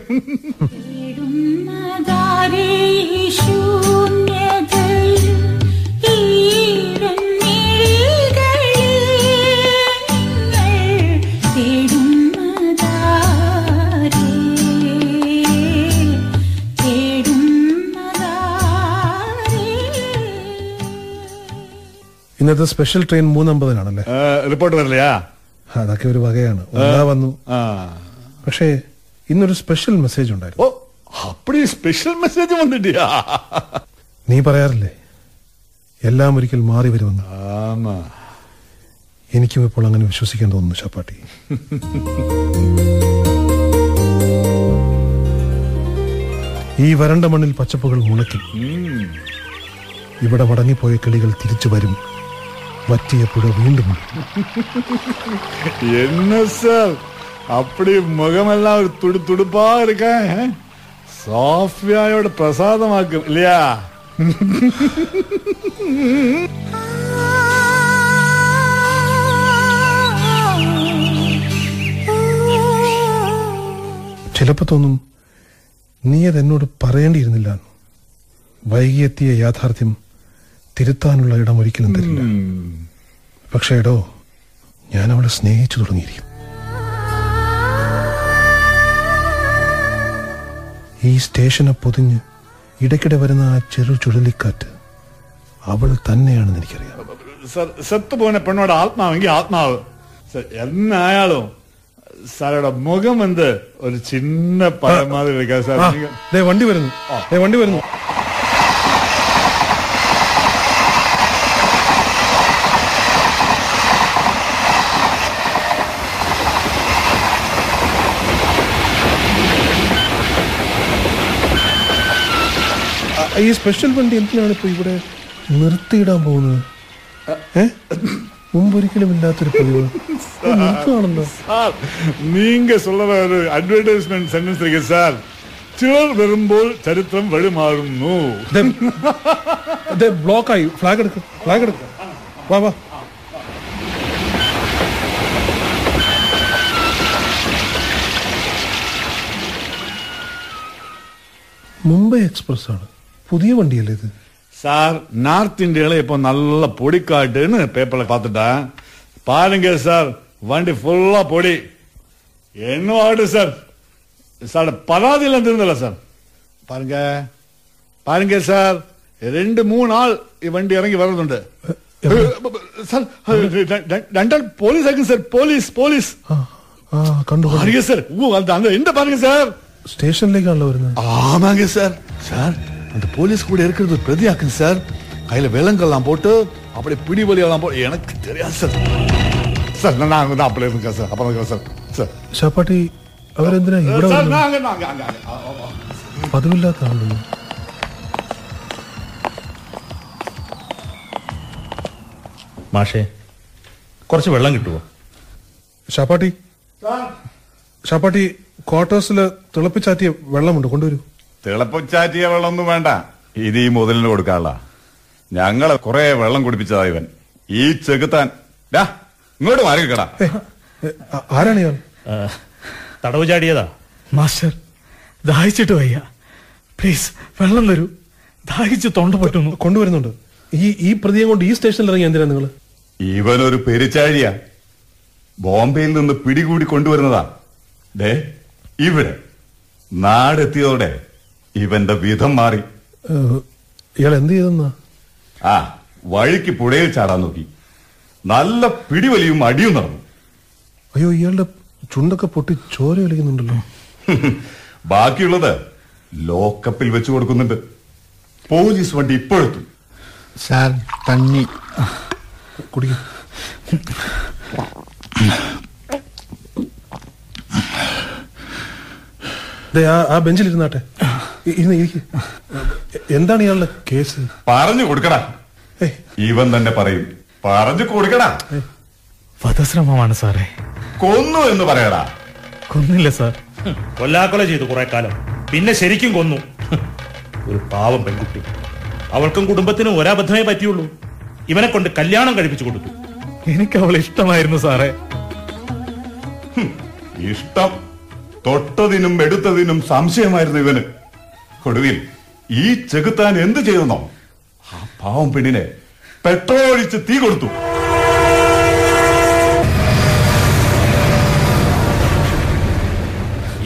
ഇന്നത്തെ സ്പെഷ്യൽ ട്രെയിൻ മൂന്നമ്പതിനാണല്ലേ? റിപ്പോർട്ട് വരില്ലയാ അതൊക്കെ ഒരു വകയാണ്. ഒന്നാ വന്നു. പക്ഷേ ഇന്നൊരു സ്പെഷ്യൽ മെസ്സേജ് ഉണ്ടായിരുന്നു. ഓ അപ്പടി സ്പെഷ്യൽ മെസ്സേജ് വന്നിട്ടിയാ? നീ പറയാറില്ലേ? എല്ലാം ഒരിക്കൽ മാറി വരുമെന്ന് എനിക്കും ഇപ്പോൾ അങ്ങനെ വിശ്വസിക്കാൻ തോന്നുന്നു ചപ്പാട്ടി ഈ വരണ്ട മണ്ണിൽ പച്ചപ്പുകൾ മുളയ്ക്കും ഇവിടെ മടങ്ങിപ്പോയ കിളികൾ തിരിച്ചു വരും. വറ്റിയ പുഴ വീണ്ടും ഒഴുകും. என்ன சார் அப்படி முகமெல்லாம் ஒரு துடு துடுப்பா இருக்க சாஃபியாயோட பிரசாதமாக்கும் இல்லையா ചിലപ്പോ തോന്നും നീ അത് എന്നോട് പറയേണ്ടിയിരുന്നില്ല എന്ന്. വൈകിയെത്തിയ യാഥാർത്ഥ്യം തിരുത്താനുള്ള ഇടം ഒരിക്കലും തരില്ല. പക്ഷേ എടോ ഞാൻ അവളെ സ്നേഹിച്ചു തുടങ്ങിയിരിക്കും. ഈ സ്റ്റേഷനെ പൊതിഞ്ഞ് ഇടയ്ക്കിടെ വരുന്ന ആ ചെറു ചുഴലിക്കാറ്റ് അവൾ തന്നെയാണെന്ന് എനിക്കറിയാം. സത്തുപോന പെണ്ണോട് ആത്മാവെങ്കിൽ ആത്മാവ്. എന്നായാലും സാറുടെ മുഖം എന്ത്? ഒരു ചിന്ന പഴമാതിരി വണ്ടി വരുന്നു. വണ്ടി വരുന്നു. ഈ സ്പെഷ്യൽ വണ്ടി എന്തിനാണ് ഇപ്പൊ ഇവിടെ നിർത്തിയിടാൻ പോകുന്നത് ഏ മുമ്പൊരിക്കലും ഇല്ലാത്തൊരു പതിവ് ഇത് നിർത്തുവാണല്ലോ സാർ നീങ്ക சொல்ற ഒരു അഡ്വർടൈസ്മെന്റ് സെന്റൻസ് ഇരിക്കും സാർ ചിലർ വരുമ്പോൾ ചരിത്രം വഴിമാറുന്നു ബ്ലോക്കായി ഫ്ലാഗ് എടുക്ക ഫ്ലാഗ് എടുക്ക വാ വാ മുംബൈ എക്സ്പ്രസ് ആണ് പുതിയ വണ്ടിയല്ലേ ഇത് சார் நார்த் இந்தியால இப்போ நல்ல பொடிக்காட்டுன்னு பேப்பர்ல பார்த்துட்டேன் பாருங்க சார் வண்டி ஃபுல்லா பொடி என்ன ஆடு சார் சார் பராதியில இருந்ததில்ல சார் பாருங்க பாருங்க சார் ரெண்டு மூணு ஆள் ഈ വണ്ടി ഇറങ്ങി വരുന്നുണ്ട് സാർ രണ്ടാൾ പോലീസ് ആക്കും സാർ പോലീസ് പോലീസ് ആ ആ കണ്ടു കണ്ടു. பாருங்க சார் ஓ அந்த அந்த எந்த பாருங்க சார் സ്റ്റേഷനിലേക്കാണല്ലോ വരുന്നത് ஆமாங்க சார் சார் அந்த போலீஸ் கூட இருக்கிறது பிரதியாக்குங்க சார் கையில விலங்கெல்லாம் போட்டு அப்படி பிடி வலியெல்லாம் போட்டு எனக்கு தெரியாது சார் சார் நான் நான் தான் அப்படி இருக்கேன் சார் அப்புறம் இருக்கேன் சார் சார் ശാപ്പാട്ടി അവരെന്തിനാ ഇവിടെ சார் വന്നത്? நாங்க நாங்க அங்க அங்க ஆ, ஆ, ஆ. പതിവില്ലാത്ത ആളല്ലോ മാഷേ കുറച്ച് വെള്ളം കിട്ടുമോ ഷാപ്പാട്ടി ഷാപ്പാട്ടി ക്വാർട്ടേഴ്സില് തിളപ്പിച്ചാറ്റിയ വെള്ളമുണ്ട് കൊണ്ടുവരൂ തിളപ്പിച്ചാറ്റിയ വെള്ളമൊന്നും വേണ്ട. ഇത് ഈ മുതലിന് കൊടുക്കാനുള്ള. ഞങ്ങളെ കുറെ വെള്ളം കുടിപ്പിച്ചതാ ഇവൻ. ഈ ചെകുത്താൻ. ഡാ ഇങ്ങോട്ട് മാറി കേടാ ആരാണ് ഇവൻ? തടവ് ചാടിയതാ. മാസ്റ്റർ ദാഹിച്ചിട്ട് വയ്യ. പ്ലീസ് വെള്ളം തരൂ. ദാഹിച്ച് തൊണ്ട പറ്റുന്നു കൊണ്ടുവരുന്നുണ്ട്. ഈ ഈ പ്രതിയെ കൊണ്ട് ഈ സ്റ്റേഷനിൽ ഇറങ്ങി എന്തിനാ നിങ്ങൾ ഇവനൊരു പെരിച്ചാഴിയാ. ബോംബെയിൽ നിന്ന് പിടികൂടി കൊണ്ടുവരുന്നതാ. ദേ ഇവിടെ. നാടെത്തിയതോടെ ഇവന്റെ വിധം മാറി. ഇയാൾ എന്ത് ചെയ്തെന്നാ? ആ വഴിക്ക് പുഴയിൽ ചാടാൻ നോക്കി. നല്ല പിടിവലിയും അടിയും നടന്നു. അയ്യോ ഇയാളുടെ ചുണ്ടൊക്കെ പൊട്ടി ചോര വലിക്കുന്നുണ്ടല്ലോ. *laughs* ബാക്കിയുള്ളത് ലോക്കപ്പിൽ വെച്ചു കൊടുക്കുന്നുണ്ട്. പോലീസ് വണ്ടി ഇപ്പോഴെത്തും. സാർ തണ്ണി. കുടിക്ക. ആ ബെഞ്ചിലിരുന്നാട്ടെ. എന്താണ് ഇയാളുടെ കേസ്? പറഞ്ഞു കൊടുക്കടാ. ഇവൻ തന്നെ പറയും. പറഞ്ഞു കൊടുക്കടാ. വധശ്രമമാണ് സാറേ. കൊന്നു എന്ന് പറയടാ. കൊന്നില്ല സാർ. കൊല്ലാക്കൊല ചെയ്തു കുറെ കാലം. പിന്നെ ശരിക്കും കൊന്നു. ഒരു പാവം പെൺകുട്ടി. അവൾക്കും കുടുംബത്തിനും ഒരബദ്ധമേ പറ്റിയുള്ളൂ. ഇവനെ കൊണ്ട് കല്യാണം കഴിപ്പിച്ചു കൊടുത്തു. എനിക്ക് അവളെ ഇഷ്ടമായിരുന്നു സാറേ. ഇഷ്ടം. തൊട്ടതിനും എടുത്തതിനും സംശയമായിരുന്നു ഇവന്. ഒടുവിൽ ഈ ചെകുത്താൻ എന്ത് ചെയ്തെന്നോ ആ പാവം പെണ്ണിനെ പെട്രോൾ ഒഴിച്ച് തീ കൊടുത്തു.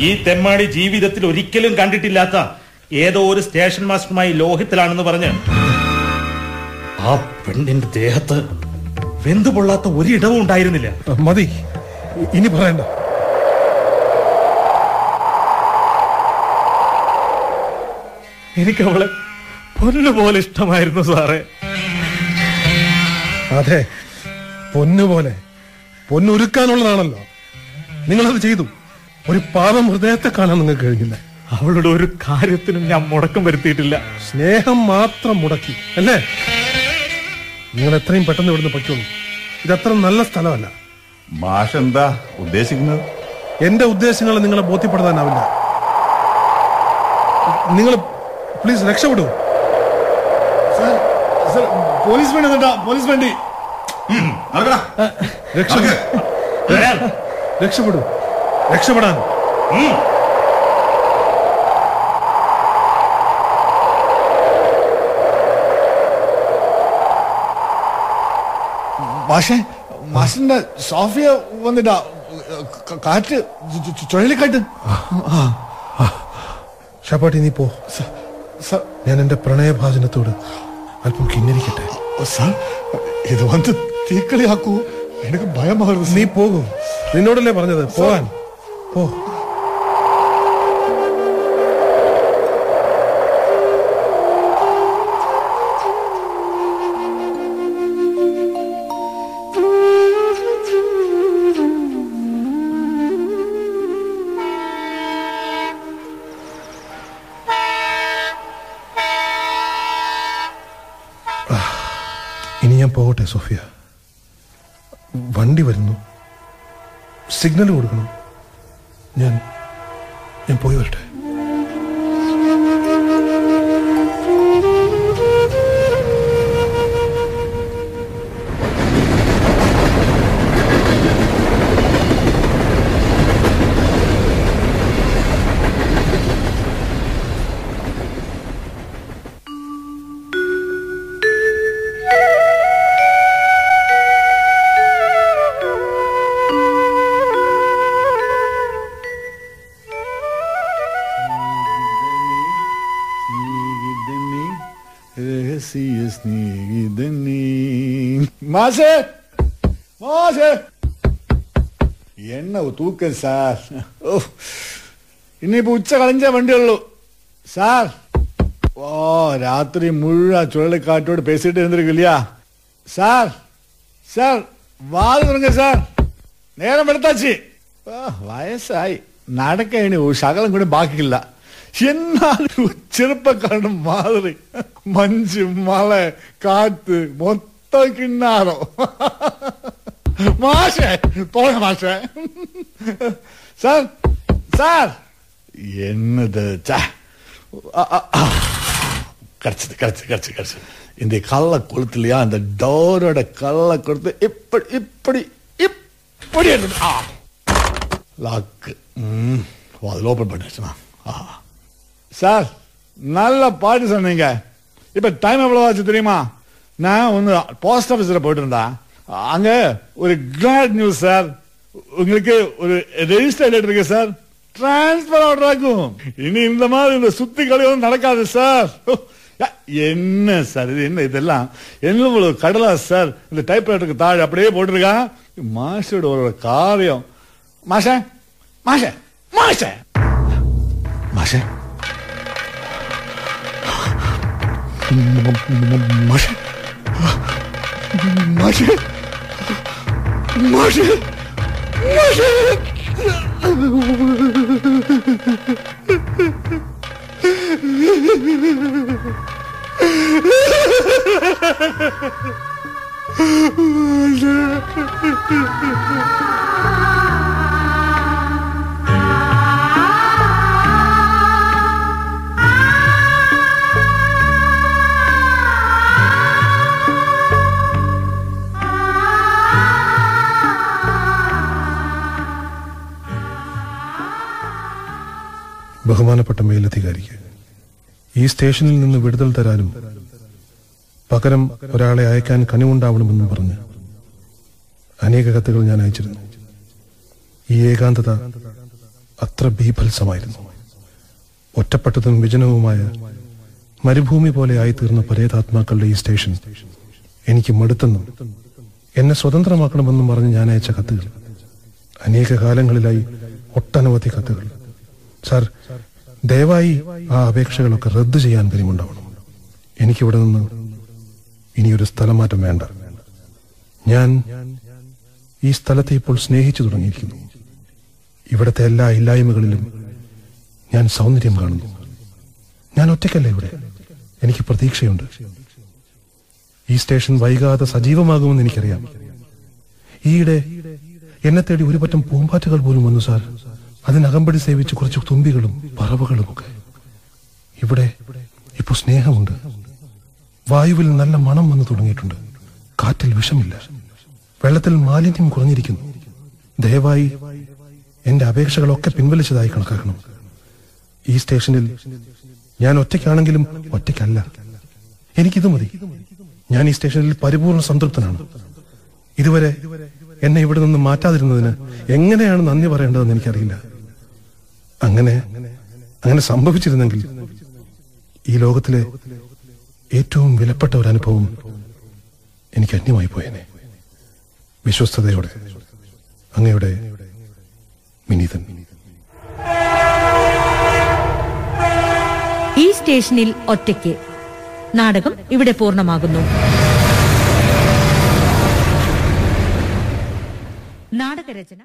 ഈ തെമ്മാടി ജീവിതത്തിൽ ഒരിക്കലും കണ്ടിട്ടില്ലാത്ത ഏതോ ഒരു സ്റ്റേഷൻ മാസ്റ്ററുമായി ലോഹത്തിലാണെന്ന് പറഞ്ഞ് ആ പെണ്ണിന്റെ ദേഹത്ത് വെന്തുപൊള്ളാത്ത ഒരിടവും ഉണ്ടായിരുന്നില്ല. മതി. ഇനി പറയണ്ട. എനിക്ക് അവളെ പൊന്നുപോലെ ഇഷ്ടമായിരുന്നു സാറേ. അതെ പൊന്നുപോലെ. പൊന്നുരുക്കാനുള്ളതാണല്ലോ. നിങ്ങളത് ചെയ്തു. ഒരു പാപം ഹൃദയത്തെ കാണാൻ നിങ്ങൾക്ക് കഴിഞ്ഞില്ല? അവളുടെ ഒരു കാര്യത്തിനും ഞാൻ മുടക്കം വരുത്തിയിട്ടില്ല. സ്നേഹം മാത്രം മുടക്കി അല്ലേ? നിങ്ങൾ എത്രയും പെട്ടെന്ന് ഇവിടുന്ന് പറ്റുള്ളൂ ഇതത്ര നല്ല സ്ഥലമല്ല. മാഷ് എന്താ ഉദ്ദേശിക്കുന്നത്? എന്റെ ഉദ്ദേശങ്ങൾ നിങ്ങളെ ബോധ്യപ്പെടുത്താനാവില്ല. നിങ്ങൾ ప్లీజ్ రక్షకుడు సార్ సార్ పోలీస్ బండి అదంట పోలీస్ బండి. రక్షకుడు రక్షకుడు రక్షపడాను മാഷേ മാഷിന്റെ സോഫിയ വന്നിട്ടാ കാറ്റ് ചുഴലിക്കാറ്റ് ഷപ്പാട്ടി നീ പോ ഞാൻ എന്റെ പ്രണയഭാചനത്തോട് അല്പം കിന്നിരിക്കട്ടെ? സാർ ഇത് വന്ന് തീക്കളിയാക്കൂ. എനിക്ക് ഭയമാകുന്നു നീ പോകും. നിന്നോടല്ലേ പറഞ്ഞത്? പോകാൻ. പോ. പോകട്ടെ സോഫിയ. വണ്ടി വരുന്നു. സിഗ്നൽ കൊടുക്കണം. ഞാൻ മാഷേ മാഷേ എണ്ണ തൂക്കം സാർ ഓ ഇനിയിപ്പോ ഉച്ച കളഞ്ഞ വണ്ടിയുള്ളൂ സാർ ഓ രാത്രി മുഴുവൻ ചുഴലിക്കാറ്റോട് പേസിട്ട് ഇരുന്നിരിക്കില്ല സാർ സാർ വാത് തുറങ്ങ സാർ നേരം എടുത്താച്ചി ആ, വയസ്സായി നടക്ക ഇനി ഒരു ശകലം കൂടി ബാക്കിയില്ല എന്നാലും ചെറുപ്പക്കാരൻ മാതിരി മഞ്ച് മഴ കാറ്റ് മൊത്തം τον κοινάρω. Μάσε, τώρα μάσε. Σαν, சார் என்னது சா கிடச்சிது கிடச்சிது கிடச்சி கிடச்சி இந்த கல்லை கொளுத்துலையா அந்த டோரோட கல்லை கொடுத்து இப்படி இப்படி இப்படி ஆ லாக்கு ம் அதில் ஓப்பன் பண்ணிடுச்சுண்ணா ஆ சார் நல்ல பாட்டு சொன்னீங்க இப்போ டைம் எவ்வளோ ஆச்சு தெரியுமா நான் ஒன்று போஸ்ட் ஆஃபீஸில் போயிட்டு இருந்தேன் அங்கே ஒரு கிளாட் நியூஸ் சார் உங்களுக்கு ஒரு ரெஜிஸ்டர் லெட்டர் இருக்கு சார் டிரான்ஸ்பர் ஆர்டர் ஆகும். இனி இந்த மாதிரி இந்த சுத்தி கலையும் நடக்காது சார் என்ன சார் இது? என்ன இதெல்லாம்? என்ன ஒரு கடலா சார் இந்த டைப் ரைட்டருக்கு தாழ் அப்படியே போட்டிருக்கான் மாஷோட ஒரு காரியம். மாஷ மாஷ மாஷ மாஷ மாஷ Magie! Magie! Magie! Magie! ബഹുമാനപ്പെട്ട മേലധികാരിക്ക്. ഈ സ്റ്റേഷനിൽ നിന്ന് വിടുതൽ തരാനും പകരം ഒരാളെ അയക്കാൻ കനിവുണ്ടാവണമെന്നും പറഞ്ഞ് അനേക കത്തുകൾ ഞാൻ അയച്ചിരുന്നു. ഈ ഏകാന്തത അത്ര ബീഭത്സമായിരുന്നു. ഒറ്റപ്പെട്ടതും വിജനവുമായ മരുഭൂമി പോലെ ആയിത്തീർന്ന പരേതാത്മാക്കളുടെ ഈ സ്റ്റേഷൻ എനിക്ക് മടുത്തെന്നും എന്നെ സ്വതന്ത്രമാക്കണമെന്നും പറഞ്ഞ് ഞാൻ അയച്ച കത്തുകൾ അനേക കാലങ്ങളിലായി ഒട്ടനവധി കത്തുകൾ. സാർ ദയവായി ആ അപേക്ഷകളൊക്കെ റദ്ദ് ചെയ്യാൻ കഴിവുണ്ടാവണം എനിക്കിവിടെ നിന്ന് ഇനിയൊരു സ്ഥലമാറ്റം വേണ്ട. ഞാൻ ഈ സ്ഥലത്തെ ഇപ്പോൾ സ്നേഹിച്ചു തുടങ്ങിയിരിക്കുന്നു. ഇവിടുത്തെ എല്ലാ ഇല്ലായ്മകളിലും ഞാൻ സൗന്ദര്യം കാണുന്നു. ഞാൻ ഒറ്റയ്ക്കല്ല ഇവിടെ. എനിക്ക് പ്രതീക്ഷയുണ്ട്. ഈ സ്റ്റേഷൻ വൈകാതെ സജീവമാകുമെന്ന് എനിക്കറിയാം. ഈയിടെ എന്നെ തേടി ഒരു പറ്റം പൂമ്പാറ്റകൾ പോലും വന്നു സാർ. അതിനകമ്പടി സേവിച്ച് കുറച്ച് തുമ്പികളും പറവകളും ഒക്കെ. ഇവിടെ ഇപ്പൊ സ്നേഹമുണ്ട്. വായുവിൽ നല്ല മണം വന്നു തുടങ്ങിയിട്ടുണ്ട്. കാറ്റിൽ വിഷമില്ല. വെള്ളത്തിൽ മാലിന്യം കുറഞ്ഞിരിക്കുന്നു. ദയവായി എന്റെ അപേക്ഷകളൊക്കെ പിൻവലിച്ചതായി കണക്കാക്കണം. ഈ സ്റ്റേഷനിൽ ഞാൻ ഒറ്റയ്ക്കാണെങ്കിലും ഒറ്റയ്ക്കല്ല. എനിക്കിത് മതി. ഞാൻ ഈ സ്റ്റേഷനിൽ പരിപൂർണ സംതൃപ്തനാണ്. ഇതുവരെ എന്നെ ഇവിടെ നിന്ന് മാറ്റാതിരുന്നതിന് എങ്ങനെയാണ് നന്ദി പറയേണ്ടതെന്ന് എനിക്കറിയില്ല. അങ്ങനെ അങ്ങനെ സംഭവിച്ചിരുന്നെങ്കിൽ ഈ ലോകത്തിലെ ഏറ്റവും വിലപ്പെട്ട ഒരു അനുഭവം എനിക്ക് അന്യമായി പോയേനെ. വിശ്വസ്തയോടെ അങ്ങയുടെ വിനീതൻ. ഈ സ്റ്റേഷനിൽ ഒറ്റയ്ക്ക്. നാടകം ഇവിടെ പൂർണമാകുന്നു. നാടകരചന